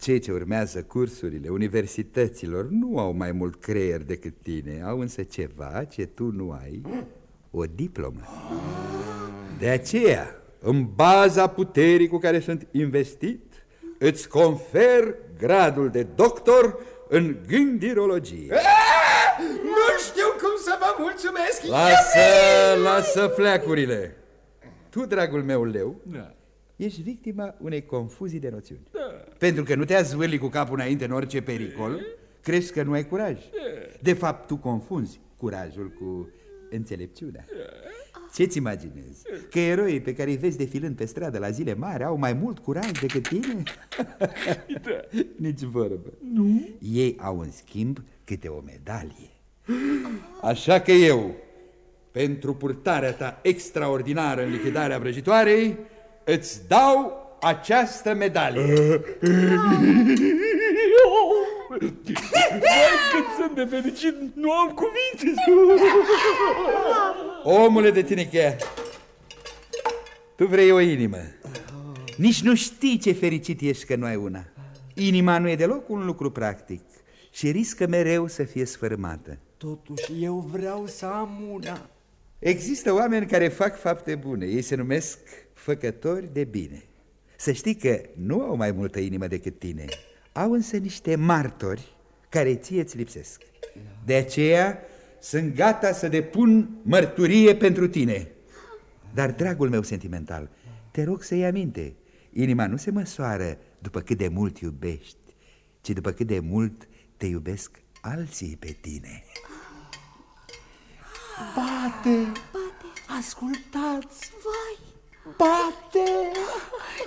Cei ce urmează cursurile universităților nu au mai mult creier decât tine, au însă ceva ce tu nu ai, o diplomă. De aceea, în baza puterii cu care sunt investit, îți confer gradul de doctor în gândirologie. Nu știu cum să vă mulțumesc. Lasă, lasă fleacurile. Tu, dragul meu leu, Da. Ești victima unei confuzii de noțiuni. Pentru că nu te-ai zvârli cu capul înainte în orice pericol, crezi că nu ai curaj. De fapt, tu confunzi curajul cu înțelepciunea. Ce-ți imaginezi? Că eroii pe care îi vezi defilând pe stradă la zile mari au mai mult curaj decât tine? Nici vorbă. Nu? Ei au în schimb câte o medalie. Așa că eu, pentru purtarea ta extraordinară în lichidarea vrăjitoarei, îți dau această medalie. Vai, cât sunt de fericit, nu am cuvinte. Omule de tiniche, tu vrei o inimă. Nici nu știi ce fericit ești că nu ai una. Inima nu e deloc un lucru practic și riscă mereu să fie sfărâmată. Totuși, eu vreau să am una. Există oameni care fac fapte bune, ei se numesc făcători de bine. Să știi că nu au mai multă inimă decât tine, au însă niște martori care ție îți lipsesc. De aceea sunt gata să depun mărturie pentru tine. Dar, dragul meu sentimental, te rog să iei aminte, inima nu se măsoară după cât de mult iubești, ci după cât de mult te iubesc alții pe tine. Bate! Bate! Ascultați! Vai! Bate!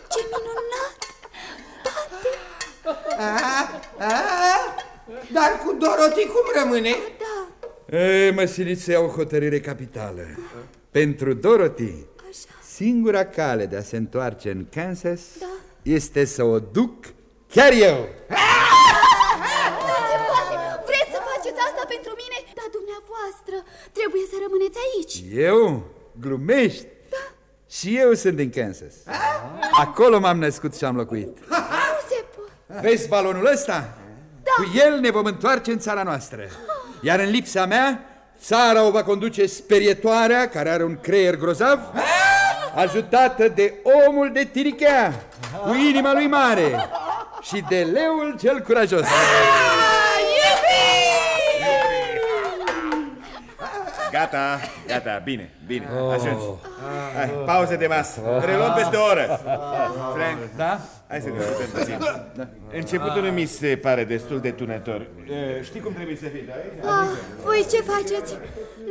Ce minunat! Bate! A, a, dar cu Dorothy cum rămâne? Da, Ei, măsiliți să iau o hotărâre capitală. Pentru Dorothy, singura cale de a se întoarce în Kansas este să o duc chiar eu. se poate! Vreți să faceți asta pentru mine? Dar dumneavoastră trebuie să rămâneți aici. Eu? Glumești? Și eu sunt din Kansas. Acolo m-am născut și am locuit. Nu se poate! Vezi balonul ăsta? Cu el ne vom întoarce în țara noastră. Iar în lipsa mea, țara o va conduce sperietoarea, care are un creier grozav, ajutată de omul de tirichea, cu inima lui mare, și de leul cel curajos. Gata, gata, bine, bine, ajungi. Hai, pauză de masă. Reluăm peste o oră. Frank, da? hai să discutăm puțin. Începutul nu mi se pare destul de tunător. Eh, Știi cum trebuie să fii, da? Ah, voi ce faceți?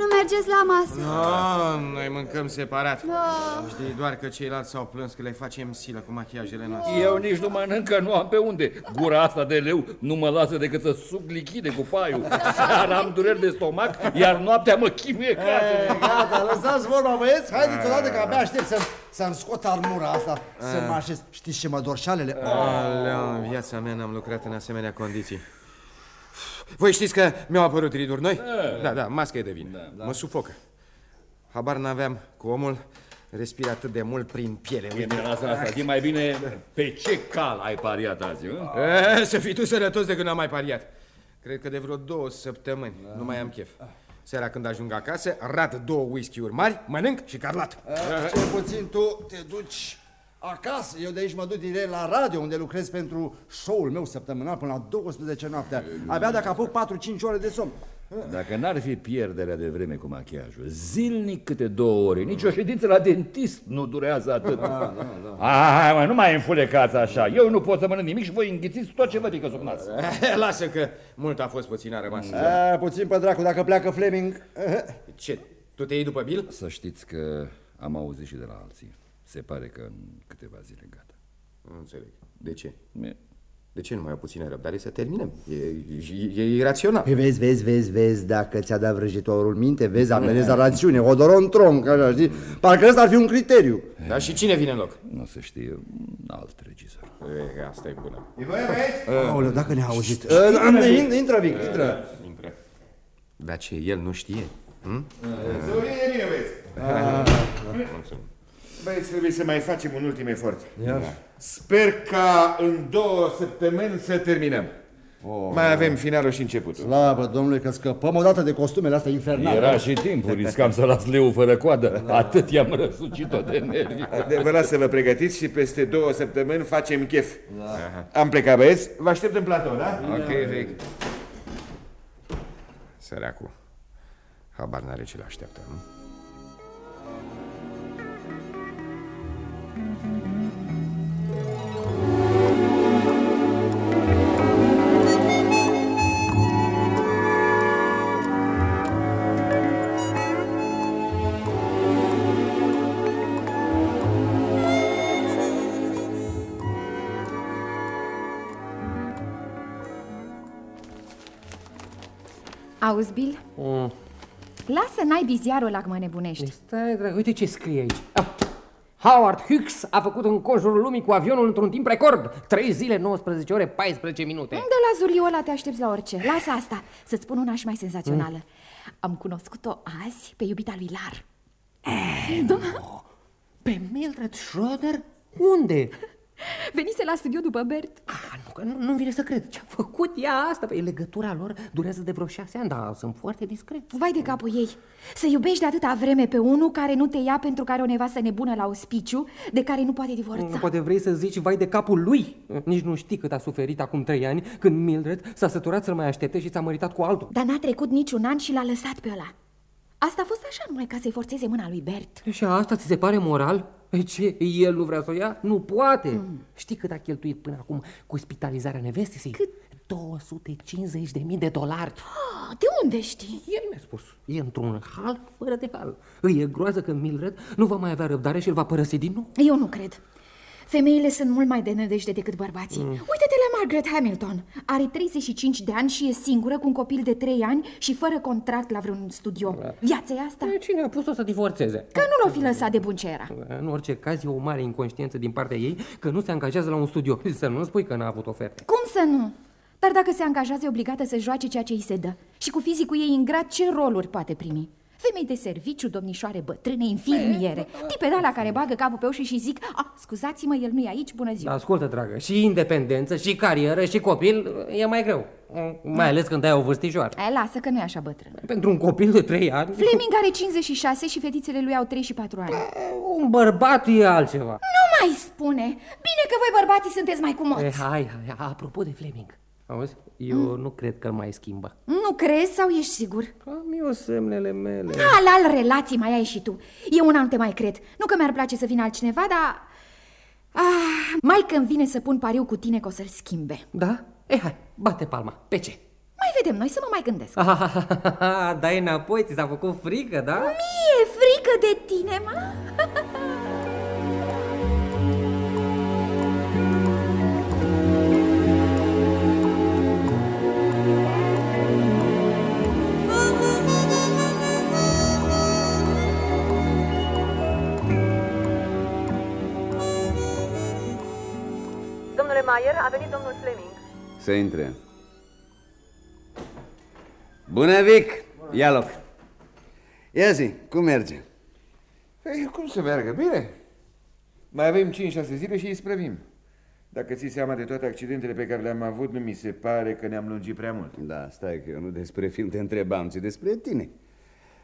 Nu mergeți la masă? No, noi mâncăm separat. Ah. Știi, doar că ceilalți s-au plâns că le facem silă cu machiajele noastre. Eu nici nu mănânc, că nu am pe unde. Gura asta de leu nu mă lasă decât să suc lichide cu paiul. Seara am dureri de stomac, iar noaptea mă chinuie casele. E, gata, lăsați vorba, băieți, haideți odată că abia aștept să să-mi scot armura asta, să mă așez. Știți ce mă dor șalele? Aleu, în viața mea n-am lucrat în asemenea condiții. Voi știți că mi-au apărut riduri noi? Da, da, masca e de vin. Da, Mă sufocă. Habar n-aveam cu omul respiră atât de mult prin piele. Uite, lasă asta, zi mai bine pe ce cal ai pariat azi, nu? E, să fii tu sănătos de când am mai pariat. Cred că de vreo două săptămâni. Nu mai am chef. Seara când ajung acasă, rat două whisky-uri mari, mănânc și carlat. Cel puțin tu te duci acasă. Eu de aici mă duc direct la radio, unde lucrez pentru show-ul meu săptămânal până la 12 noaptea. Abia dacă apuc 4-5 ore de somn. Dacă n-ar fi pierderea de vreme cu machiajul, zilnic câte două ore, nici o ședință la dentist nu durează atât. Da, da, da. Hai, mă, nu mai înfulecați așa. Eu nu pot să mănânc nimic și voi înghițiți tot ce vă pică sub nas. Lasă că mult a fost, puțin a rămas. A, puțin pe dracu, dacă pleacă Fleming. Ce? Tu te iei după Bill? Să știți că am auzit și de la alții. Se pare că în câteva zile gata. Nu înțeleg. De ce? De ce nu mai au puțină răbdare să terminăm? E, e, e irațional. Păi vezi, vezi, vezi, vezi, dacă ți-a dat vrăjitorul minte, vezi, apelezi la rațiune, odontron, că așa, știi? Parcă ăsta ar fi un criteriu. Da, și cine vine în loc? Nu se știe, un alt regizor. E, asta e bună. E voie, băieți? Aoleu, dacă ne-a auzit. Intră, Intră, intră, Vic, intră. Intră. Dar ce, el nu știe? Hm? Să vă bine, bine, băieți. Mulțumim. Băieți, trebuie să mai facem un ultim efort. Ia. Da. Sper ca în două săptămâni să terminăm. Oh, mai avem finalul și începutul. Slavă, domnule, că scăpăm odată de costumele astea infernale. Era și timpul, riscam să las leu fără coadă. Atât i-am răsucit-o de nervi. Vă las să vă pregătiți și peste două săptămâni facem chef. Da. Am plecat, băieți. Vă aștept în platou, da? Ok, Vic. Săreacu. Habar n-are ce l-așteaptă, nu? Auzi, Bill? Mm. Lasă naibii ziarul ăla că mă nebunești Stai, drag, uite ce scrie aici ah, Howard Hughes a făcut în conjurul lumii cu avionul într-un timp record. 3 zile, 19 ore, 14 minute. De la zuriul ăla te aștepți la orice. Lasă asta, să-ți spun una și mai senzațională. Mm. Am cunoscut-o azi pe iubita lui Lar. Da? Pe Mildred Schroeder? Unde? Venise la studio după Bert. Nu, că nu, nu vine să cred. Ce-a făcut ea asta? Păi legătura lor durează de vreo șase ani, dar sunt foarte discreți. Vai de capul ei. Să iubești de atâta vreme pe unul care nu te ia pentru că are o nevastă nebună la ospiciu, de care nu poate divorța. Poate vrei să zici vai de capul lui. Nici nu știi cât a suferit acum trei ani când Mildred s-a săturat să-l mai aștepte și s-a măritat cu altul. Dar n-a trecut niciun an și l-a lăsat pe ăla. Asta a fost așa numai ca să-i forțeze mâna lui Bert. Și asta ți se pare moral? Păi ce, el nu vrea să o ia? Nu poate. Mm. Știi cât a cheltuit până acum cu spitalizarea nevestei? Cât? 250 de mii de dolari. Ah, de unde știi? El mi-a spus. E într-un hal fără de hal. Îi e groază că Mildred nu va mai avea răbdare și îl va părăsi din nou. Eu nu cred. Femeile sunt mult mai de nădejde decât bărbații. Mm. Uite-te la Margaret Hamilton. Are 35 de ani și e singură cu un copil de 3 ani și fără contract la vreun studio. Da. Viața e asta? Cine a pus-o să divorțeze? Că nu l-o fi lăsat de bun ce era. În orice caz e o mare inconștiență din partea ei că nu se angajează la un studio. Să nu spui că n-a avut oferte. Cum să nu? Dar dacă se angajează, e obligată să joace ceea ce îi se dă. Și cu fizicul ei ingrat, ce roluri poate primi? Femei de serviciu, domnișoare bătrâne, infirmiere, tipe de la care bagă capul pe ușă și zic A, scuzați-mă, el nu e aici, bună ziua. Ascultă, dragă, și independență, și carieră, și copil e mai greu. Mai ales când ai o vârstijoară. E, Lasă că nu e așa bătrân. Pentru un copil de 3 ani. Fleming are 56 și fetițele lui au 3 și 4 ani. Un bărbat e altceva. Nu mai spune. Bine că voi bărbații sunteți mai cumoți e, Hai, hai, apropo de Fleming Auzi? Eu mm. nu cred că mai schimbă. Nu crezi sau ești sigur? Am eu semnele mele. Al, al relații mai ai și tu. Eu una nu te mai cred. Nu că mi-ar place să vină altcineva, dar... Ah, mai când vine să pun pariu cu tine că o să-l schimbe. Da? E, hai, bate palma. Pe ce? Mai vedem noi, să mă mai gândesc. Dai înapoi, ți s-a făcut frică, da? Mie frică de tine, mă? Domnule Mayer, a venit domnul Fleming. Să intre. Bună, Vic! Ia loc. Ia zi, cum merge? Păi, cum să meargă? Bine. Mai avem 5-6 zile și îi sprăvim. Dacă ții seama de toate accidentele pe care le-am avut, nu mi se pare că ne-am lungit prea mult. Da, stai că eu nu despre film te întrebam, ci despre tine.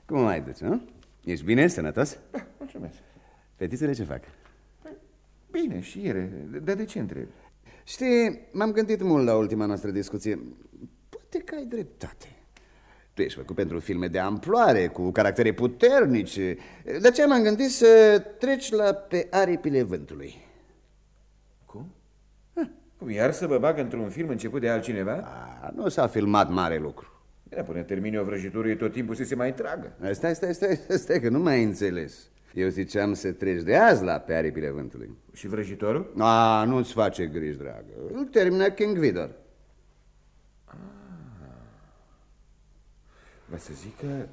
Cum mai duci, nu? Ești bine, sănătos? Da, mulțumesc. Fetițele ce fac? Bine, și ele. Dar de ce întrebi? Știi, m-am gândit mult la ultima noastră discuție. Poate că ai dreptate. Tu ești făcut pentru filme de amploare, cu caractere puternice. De aceea m-am gândit să treci la Pe aripile vântului. Cum? Cum, iar să vă bag într-un film început de altcineva? A, nu s-a filmat mare lucru. Bine, până termini o vrăjitură, e tot timpul să se mai tragă. Stai, stai, stai, stai, că nu mai ai înțeles. Eu ziceam să treci de azi la Pe aripile vântului. Și vrăjitorul? A, nu-ți face griji, dragă. Îl termină King Vidor. Vă să zic că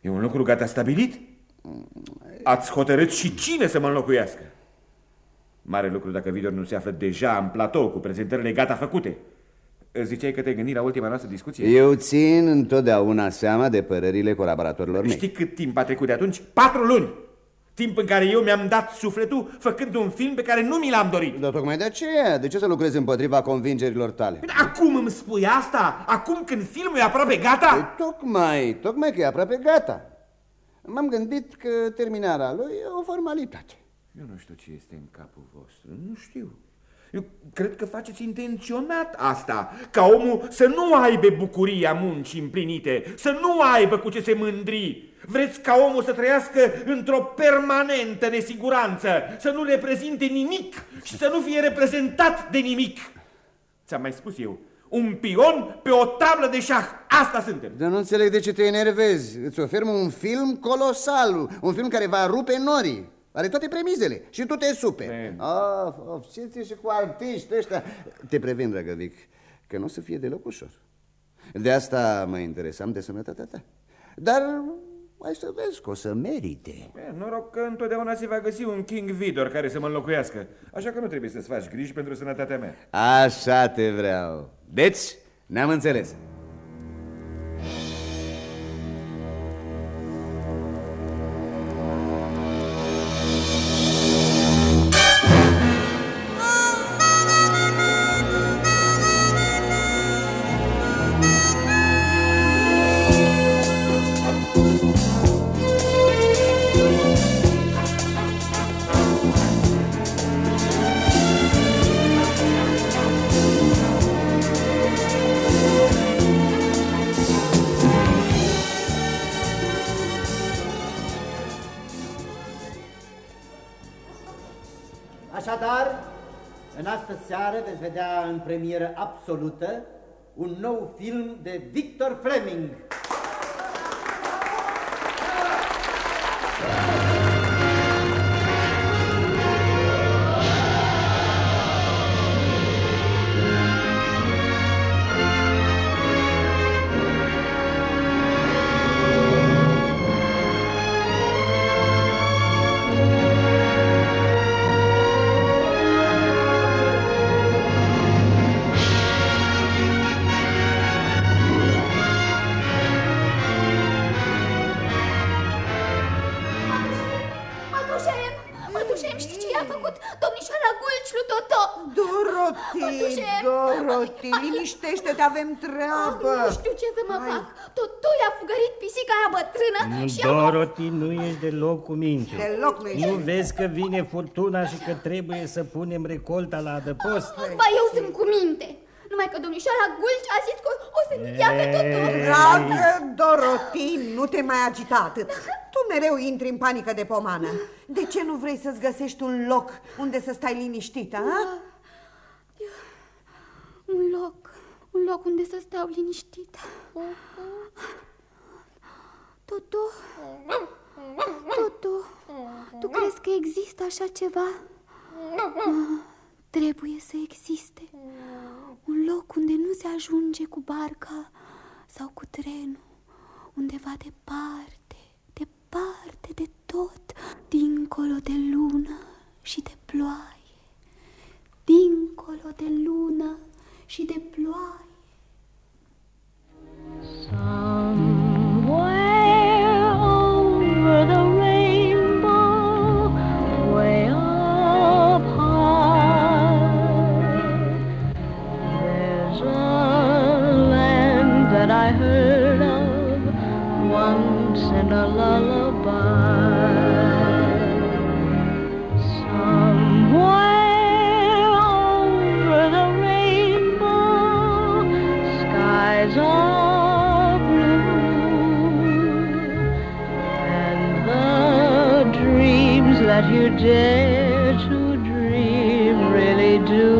e un lucru gata stabilit? Ați hotărât și cine să mă înlocuiască? Mare lucru dacă Vidor nu se află deja în platou cu prezentările gata făcute. Ziceai că te-ai gândit la ultima noastră discuție? Eu țin întotdeauna seama de părările colaboratorilor mei. Știi cât timp a trecut de atunci? Patru luni! Timp în care eu mi-am dat sufletul făcând un film pe care nu mi l-am dorit. Dar tocmai de aceea, de ce să lucrezi împotriva convingerilor tale? Bine, acum îmi spui asta? Acum când filmul e aproape gata? E, tocmai, tocmai că e aproape gata. M-am gândit că terminarea lui e o formalitate. Eu nu știu ce este în capul vostru, nu știu. Eu cred că faceți intenționat asta, ca omul să nu aibă bucuria muncii împlinite, să nu aibă cu ce se mândri. Vreți ca omul să trăiască într-o permanentă nesiguranță, să nu reprezinte nimic și să nu fie reprezentat de nimic. Ți-am mai spus eu, un pion pe o tablă de șah. Asta suntem. Dar nu înțeleg de ce te enervezi. Îți ofer un film colosal, un film care va rupe norii. Are toate premizele și tu te superi. Of, of, ce ți și cu artiști ăștia. Te previn, dragă Vic, că nu o să fie deloc ușor. De asta mă interesam de sănătatea ta. Dar mai să vezi că o să merite. E, noroc că întotdeauna se va găsi un King Vidor care să mă înlocuiască. Așa că nu trebuie să-ți faci griji pentru sănătatea mea. Așa te vreau. Deci, ne-am înțeles. Premieră absolută un nou film de Victor Fleming. Făcut domnișoara Gulci lui Toto? Doroti, Mătușem, Doroti, liniștește-te, avem treabă. Nu știu ce să mă fac. Toto i-a fugărit pisica aia bătrână și a... Dorothy, nu ești deloc cu minte. Deloc nu ești. Nu vezi că vine furtuna și că trebuie să punem recolta la adăpost? Ba, eu sunt cu minte. Numai că domnișoara Gulci a zis că o să ia pe Toto. Dragă Doroti, nu te mai agita atât. Tu mereu intri în panică de pomană. De ce nu vrei să-ți găsești un loc unde să stai liniștită, ha? Un loc, un loc unde să stau liniștită. Toto, Toto, tu crezi că există așa ceva? Ah, Trebuie să existe. Un loc unde nu se ajunge cu barca sau cu trenul. Undeva departe, departe de tot, dincolo de lună și de ploaie. Dincolo de lună și de ploaie. Somewhere I heard of once in a lullaby. Somewhere over the rainbow, skies are blue, and the dreams that you dare to dream really do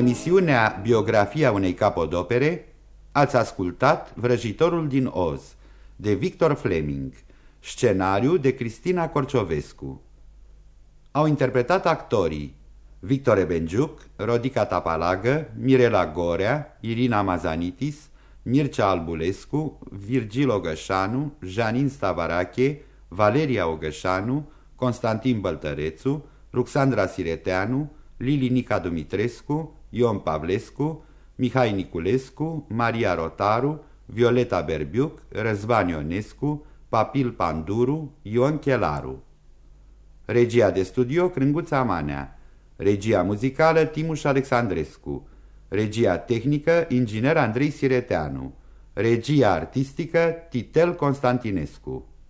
emisiunea Biografia unei capodopere ați ascultat Vrăjitorul din Oz de Victor Fleming, scenariu de Cristina Corciovescu. Au interpretat actorii Victor Ebenjuc, Rodica Tapalagă, Mirela Gorea, Irina Mazanitis, Mircea Albulescu, Virgil Ogășanu, Janin Stavarache, Valeria Ogășanu, Constantin Băltărețu, Ruxandra Sireteanu, Lili Nica Dumitrescu, Ion Pavlescu, Mihai Niculescu, Maria Rotaru, Violeta Berbiuc, Răzvan Ionescu, Papil Panduru, Ion Chelaru. Regia de studio Crânguța Manea. Regia muzicală Timuș Alexandrescu. Regia tehnică Inginer Andrei Sireteanu. Regia artistică Titel Constantinescu.